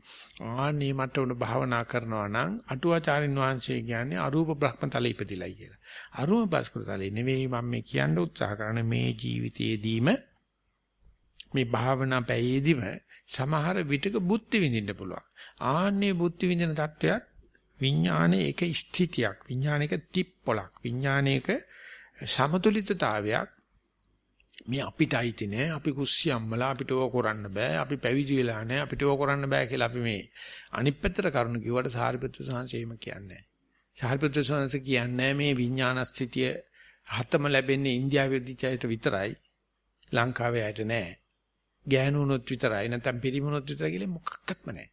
ආන්නේ මට උන භාවනා කරනවා නම් අටුවාචාරින් වහන්සේ කියන්නේ අරූප බ්‍රහ්මතල ඉපදිලයි කියලා. අරූප බ්‍රහ්මතලේ නෙවෙයි මම මේ කියන්න උත්සාහ කරන මේ ජීවිතයේදීම මේ භාවනා පැයේදීම සමහර විටක බුද්ධ විඳින්න පුළුවන්. ආන්නේ බුද්ධ විඳින තත්වයක් විඥානයේ එක ස්ථිතියක් විඥානයක තිප්පලක් විඥානයක සමතුලිතතාවයක්. මේ අපිට අයිති නෑ. අපි කුස්සියම්මලා අපිට ඕක කරන්න බෑ. අපි පැවිදි වෙලා නෑ. අපිට ඕක කරන්න බෑ කියලා අපි මේ අනිත් පැත්තට කරුණු කිව්වට සාරිපුත්‍ර සංසේම කියන්නේ. සාරිපුත්‍ර සංස කියන්නේ මේ විඥාන ස්ථිතිය හතම ලැබෙන්නේ ඉන්දියාවේ විදිහට විතරයි. ලංකාවේ ඇයට නෑ. ගෑනුනොත් විතරයි. නැත්නම් පිරිමුනොත් විතරයි කියලා මොකක්වත්ම නෑ.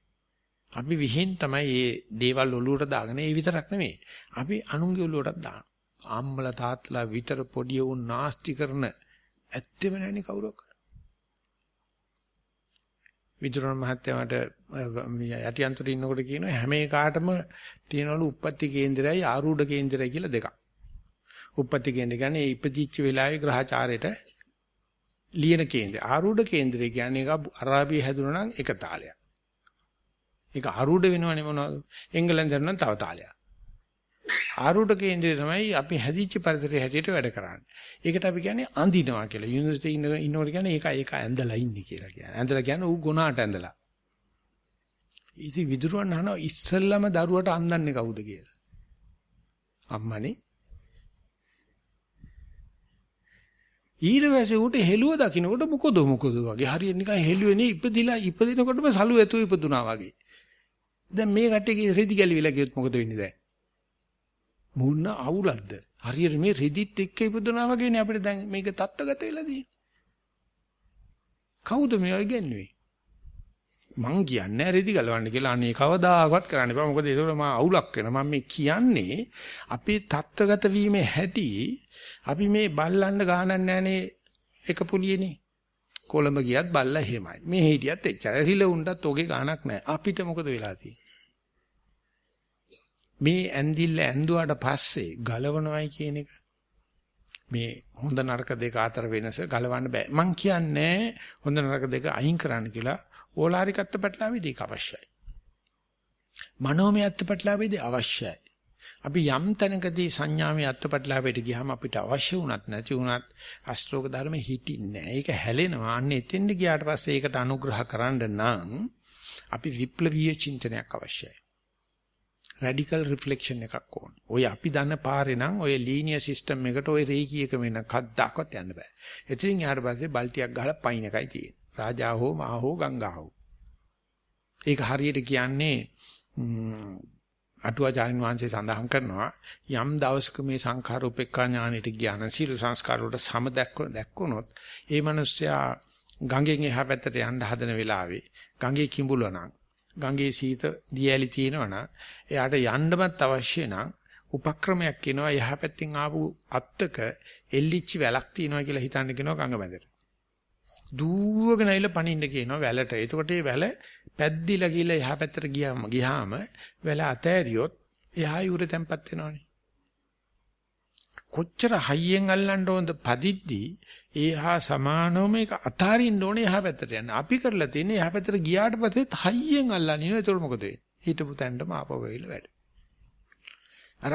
අපි විහිං තමයි මේ දේවල් ඔලුවට දාගෙන ඒ විතරක් නෙමෙයි. අපි අනුන්ගේ ඔලුවටත් දානවා. අම්මලා තාත්තලා විතර පොඩි උන් නාස්ති කරන ඇත්තෙම නැණි කවුරක් විදුරන් මහත්තයාට යටිඅන්තරේ ඉන්නකොට කියනවා හැම එකාටම තියෙනවලු උප්පත්ති කේන්දරයයි ආරූඪ කේන්දරයයි කියලා දෙකක්. උප්පත්ති කේන්දර කියන්නේ ඉපදිච්ච වෙලාවේ ග්‍රහචාරයට ලියන කේන්දරය. ආරූඪ කේන්දරය කියන්නේ ඒක අරාබිය හැදුනා නම් එක තාලයක්. ඒක ආරූඪ වෙනවනේ මොනවද? එංගලන්තෙන් නම් තව තාලයක්. ආරූඪ කේන්ද්‍රය තමයි අපි හැදිච්ච පරිසරයේ හැටියට වැඩ කරන්නේ. ඒකට අපි කියන්නේ අඳිනවා කියලා. යුනිවර්සිටි ඉන්න ඉන්නකොට කියන්නේ ඒක ඒක ඇඳලා ඉන්නේ කියලා කියන්නේ. ඇඳලා කියන්නේ ඌ ගුණාට ඇඳලා. ඉතින් විදුරුවන් අහනවා ඉස්සල්ලාම දරුවට අඳන්නේ කවුද කියලා. අම්මනේ. ඊට පස්සේ ඌට හෙළුව දකින්නකොට මොකද මොකද වගේ හරියට නිකන් හෙළුවේ නේ ඉපදිලා ඉපදිනකොටම සලු ඇතුව ඉපදුනා වගේ. දැන් මේ කට්ටියගේ රෙදි ගැලවිලා ගියොත් මොකද වෙන්නේ දැන්? මුන්න අවුලක්ද? හරියට මේ රෙදිත් එක්ක ඉපදුනා වගේනේ අපිට දැන් මේක தත්ත්වගත වෙලා තියෙන්නේ. කවුද මේවා ඉගෙනුවේ? මං කියන්නේ රෙදි ගලවන්න කියලා අනේ කවදාකවත් කරන්න එපා. මොකද ඒක මා අවුලක් වෙනවා. මම මේ කියන්නේ අපේ தත්ත්වගත වීමේ හැටි අපි මේ බල්ලන්න ගහනන්නේ නැහනේ එක පුලියනේ. කොළඹ ගියත් බල්ලා එහෙමයි. මේ හිටියත් එච්චර. රිල උණ්ඩත් ඔගේ ගාණක් නැහැ. අපිට මොකද වෙලා තියෙන්නේ? මේ ඇඳිල්ල ඇඳුවාට පස්සේ ගලවනවයි කියන එක මේ හොඳ නරක දෙක අතර වෙනස ගලවන්න බෑ. මං කියන්නේ හොඳ නරක දෙක අයින් කරන්න කියලා ඕලාරිකත්ව පැටලාවේදී අවශ්‍යයි. මනෝමය අත්පැටලාවේදී අවශ්‍යයි. අපි යම් තැනකදී සංඥාමය අත්පැටලාවේට ගියාම අපිට අවශ්‍ය වුණත් නැති වුණත් අස්ත්‍රෝක ධර්ම හිටින්නේ නැහැ. ඒක හැලෙනවා. අන්න එතෙන්ද ගියාට පස්සේ ඒකට අනුග්‍රහ කරන්න නම් අපි විප්ලවීය චින්තනයක් අවශ්‍යයි. රැඩිකල් රිෆ්ලෙක්ෂන් එකක් ඕන. ඔය අපි දන්න පාරේ නම් ඔය ලීනියර් සිස්ටම් එකට ඔය රේඛීයක වෙන කද්දාකවත් යන්න බෑ. එතින් යාට පස්සේ බල්ටියක් ගහලා පයින් එකයි තියෙන්නේ. රාජා හෝ මා හෝ ගංගා හෝ. ඒක හරියට කියන්නේ අටුවාචාරින් වහන්සේ සඳහන් කරනවා යම් දවසක මේ සංඛාර උපේක්ඛා ඥානෙට ඥාන සීල සංස්කාර වලට සම දැක්කොනොත් ඒ මිනිස්සයා ගඟෙන් එහා පැත්තට යන්න හදන වෙලාවේ ගඟේ කිඹුලනවා ගඟේ සීත දියැලි තියෙනවනම් එයාට යන්නමත් අවශ්‍ය නම් උපක්‍රමයක් කියනවා යහපැත්තෙන් ආපු අත්තක එල්ලිච්ච වැලක් තියෙනවා කියලා හිතන්න කියනවා ගඟ මැදට. දුවගෙන ඇවිල්ලා පනින්න කියනවා වැලට. එතකොට මේ වැල පැද්දිලා ගිහලා යහපැත්තට ගියාම ගියාම වැල අතෑරියොත් එහා යුර තැම්පත් වෙනවනේ. කොච්චර හයියෙන් අල්ලන්න ඕනද පදිද්දී ඒහා සමානව මේක අතාරින්න ඕනේ එහා පැත්තට යන්න. අපි කරලා තියෙන්නේ එහා පැත්තට ගියාට පස්සෙත් හයියෙන් අල්ලන්න ඉනවා. ඒතකොට මොකද වෙන්නේ? හිටපු තැනටම ආපහු වෙයිලා වැඩ. අර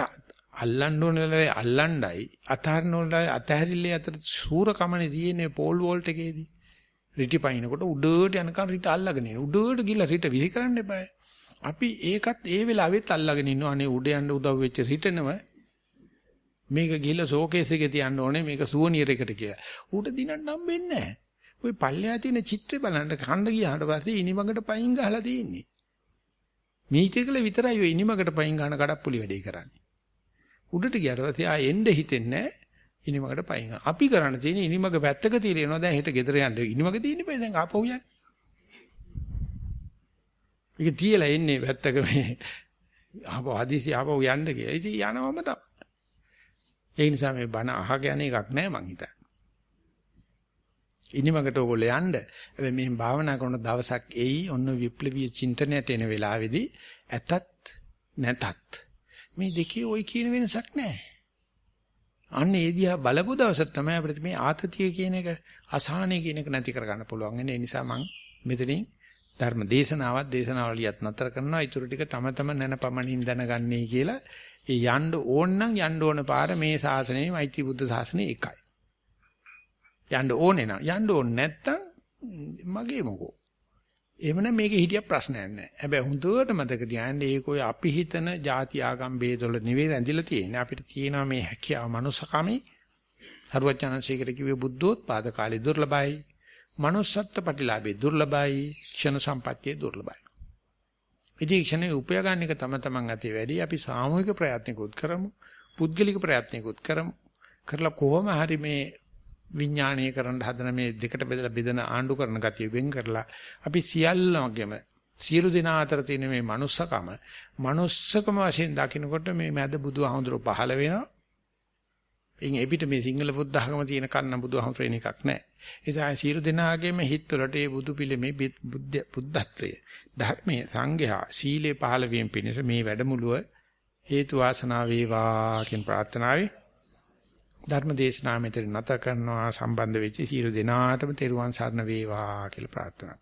අල්ලන්න ඕන වෙලාවේ අල්ලණ්ඩයි අතහරින්න ඕන වෙලාවේ අතහැරිල්ලේ අතර සූරකමනේ තියෙන්නේ පෝල් වෝල්ට් එකේදී. රිටි පයින්නකොට උඩට යනකම් රිට අල්ලගෙන ඉන්න. උඩට ගිහලා රිට විහි කරන්න එපායි. අපි ඒකත් ඒ වෙලාවෙත් අල්ලගෙන ඉන්නවා. අනේ උඩ යන්න උදව් වෙච්ච රිටනම මේක ගිහලා ෂෝකේස් එකේ තියන්න ඕනේ මේක සුවනියර් එකට කියලා. ඌට දිනන්න හම්බෙන්නේ නැහැ. ওই පල්ලෙහා තියෙන චිත්‍රය බලන්න කන්න ගියාට පස්සේ ඉනිමකට පයින් ගහලා තියෙන්නේ. මීතිකල විතරයි ඔය ඉනිමකට පයින් ගන්න කඩප්පුලි වැඩේ කරන්නේ. උඩට ගියාට පස්සේ ආ එන්න හිතෙන්නේ නැහැ. ඉනිමකට පයින් අපි කරන්න තියෙන ඉනිමක පැත්තක තියනවා දැන් හෙට ගෙදර යන්න ඉනිමක තියෙන්නේ බෑ දැන් ආපහු යන්න. මේක තියලා එන්නේ පැත්තක මේ ආපහු හදිසි ආපහු යන්න කියලා. ඉතින් යනවම තමයි. ඒ නිසා මේ බණ අහගෙන එකක් නෑ මං හිතන්නේ. ඉනිමකට ඕගොල්ලෝ යන්න. හැබැයි මෙහෙම භාවනා කරන දවසක් එයි ඔන්න විප්ලවීය චින්තනයට එන වෙලාවේදී ඇතත් නැතත් මේ දෙකේ ওই කියන වෙනසක් නෑ. අන්න ඒ දිහා බලපු දවසට තමයි අපිට මේ ආතතිය කියන එක අසහනය කියන එක නැති කරගන්න පුළුවන්. ඒ නිසා මම මෙතනින් ධර්ම දේශනාවක් දේශනාවලියත් නතර කරනවා. ඊටු ටික තම තම නැනපමණින් දැනගන්නේ කියලා ඒ යන්න ඕන නම් යන්න ඕන පාර මේ ශාසනයේ මෛත්‍රී බුද්ධ ශාසනයේ එකයි. යන්න ඕනේ නම් යන්න ඕනේ නැත්තම් මගේ මොකෝ. එහෙමනම් මේකේ හිටිය ප්‍රශ්නයක් නැහැ. හැබැයි හුදුවට මතක තියාගන්න ඒක ඔය අපි හිතන ಜಾති ආගම් ભેදවල නෙවෙයි රැඳිලා තියෙන්නේ. අපිට තියෙනවා මේ හැකියාව මනුස්සකමේ. හරුවචනංශයකට කිව්වේ බුද්ධෝත්පාද කාලේ දුර්ලභයි. manussත්ත්ව ප්‍රතිලාභේ දුර්ලභයි. ක්ෂණ සම්පත්තියේ දුර්ලභයි. ඉතින් ක්ෂණේ උපය ගන්න එක තම තමන් අතේ වැඩි. අපි සාමූහික ප්‍රයත්නකුත් කරමු. පුද්ගලික ප්‍රයත්නකුත් කරමු. කරලා කොහොම හරි මේ විඥාණය කරන්න හදන මේ දෙකට බෙදලා බෙදන ආණ්ඩු කරන ගතිය වෙන් කරලා අපි සියල්ලමගෙම සියලු දෙනා අතර තියෙන මේ manussකම manussකම වශයෙන් දකිනකොට මේ මැද බුදුහාමුදුරුව පහළ වෙනවා. එයින් එපිට මේ සිංහල බුද්ධ ආගම තියෙන කන්න බුදුහාමුදුරුව එන එකක් නැහැ. ඒ නිසා සියලු දෙනාගේම හිතවලට මේ බුදු පිළිමේ බුද්ධ බුද්ධත්වය ධර්මයේ සංඝයා සීලේ පහළ වීම පිණිස මේ වැඩමුළුව හේතු වාසනා වේවා කියන ප්‍රාර්ථනාවයි ධර්ම දේශනාව මෙතන නැත කරනවා. සම්බන්ධ වෙච්ච සියලු දෙනාටම තෙරුවන් සරණ වේවා කියලා ප්‍රාර්ථනා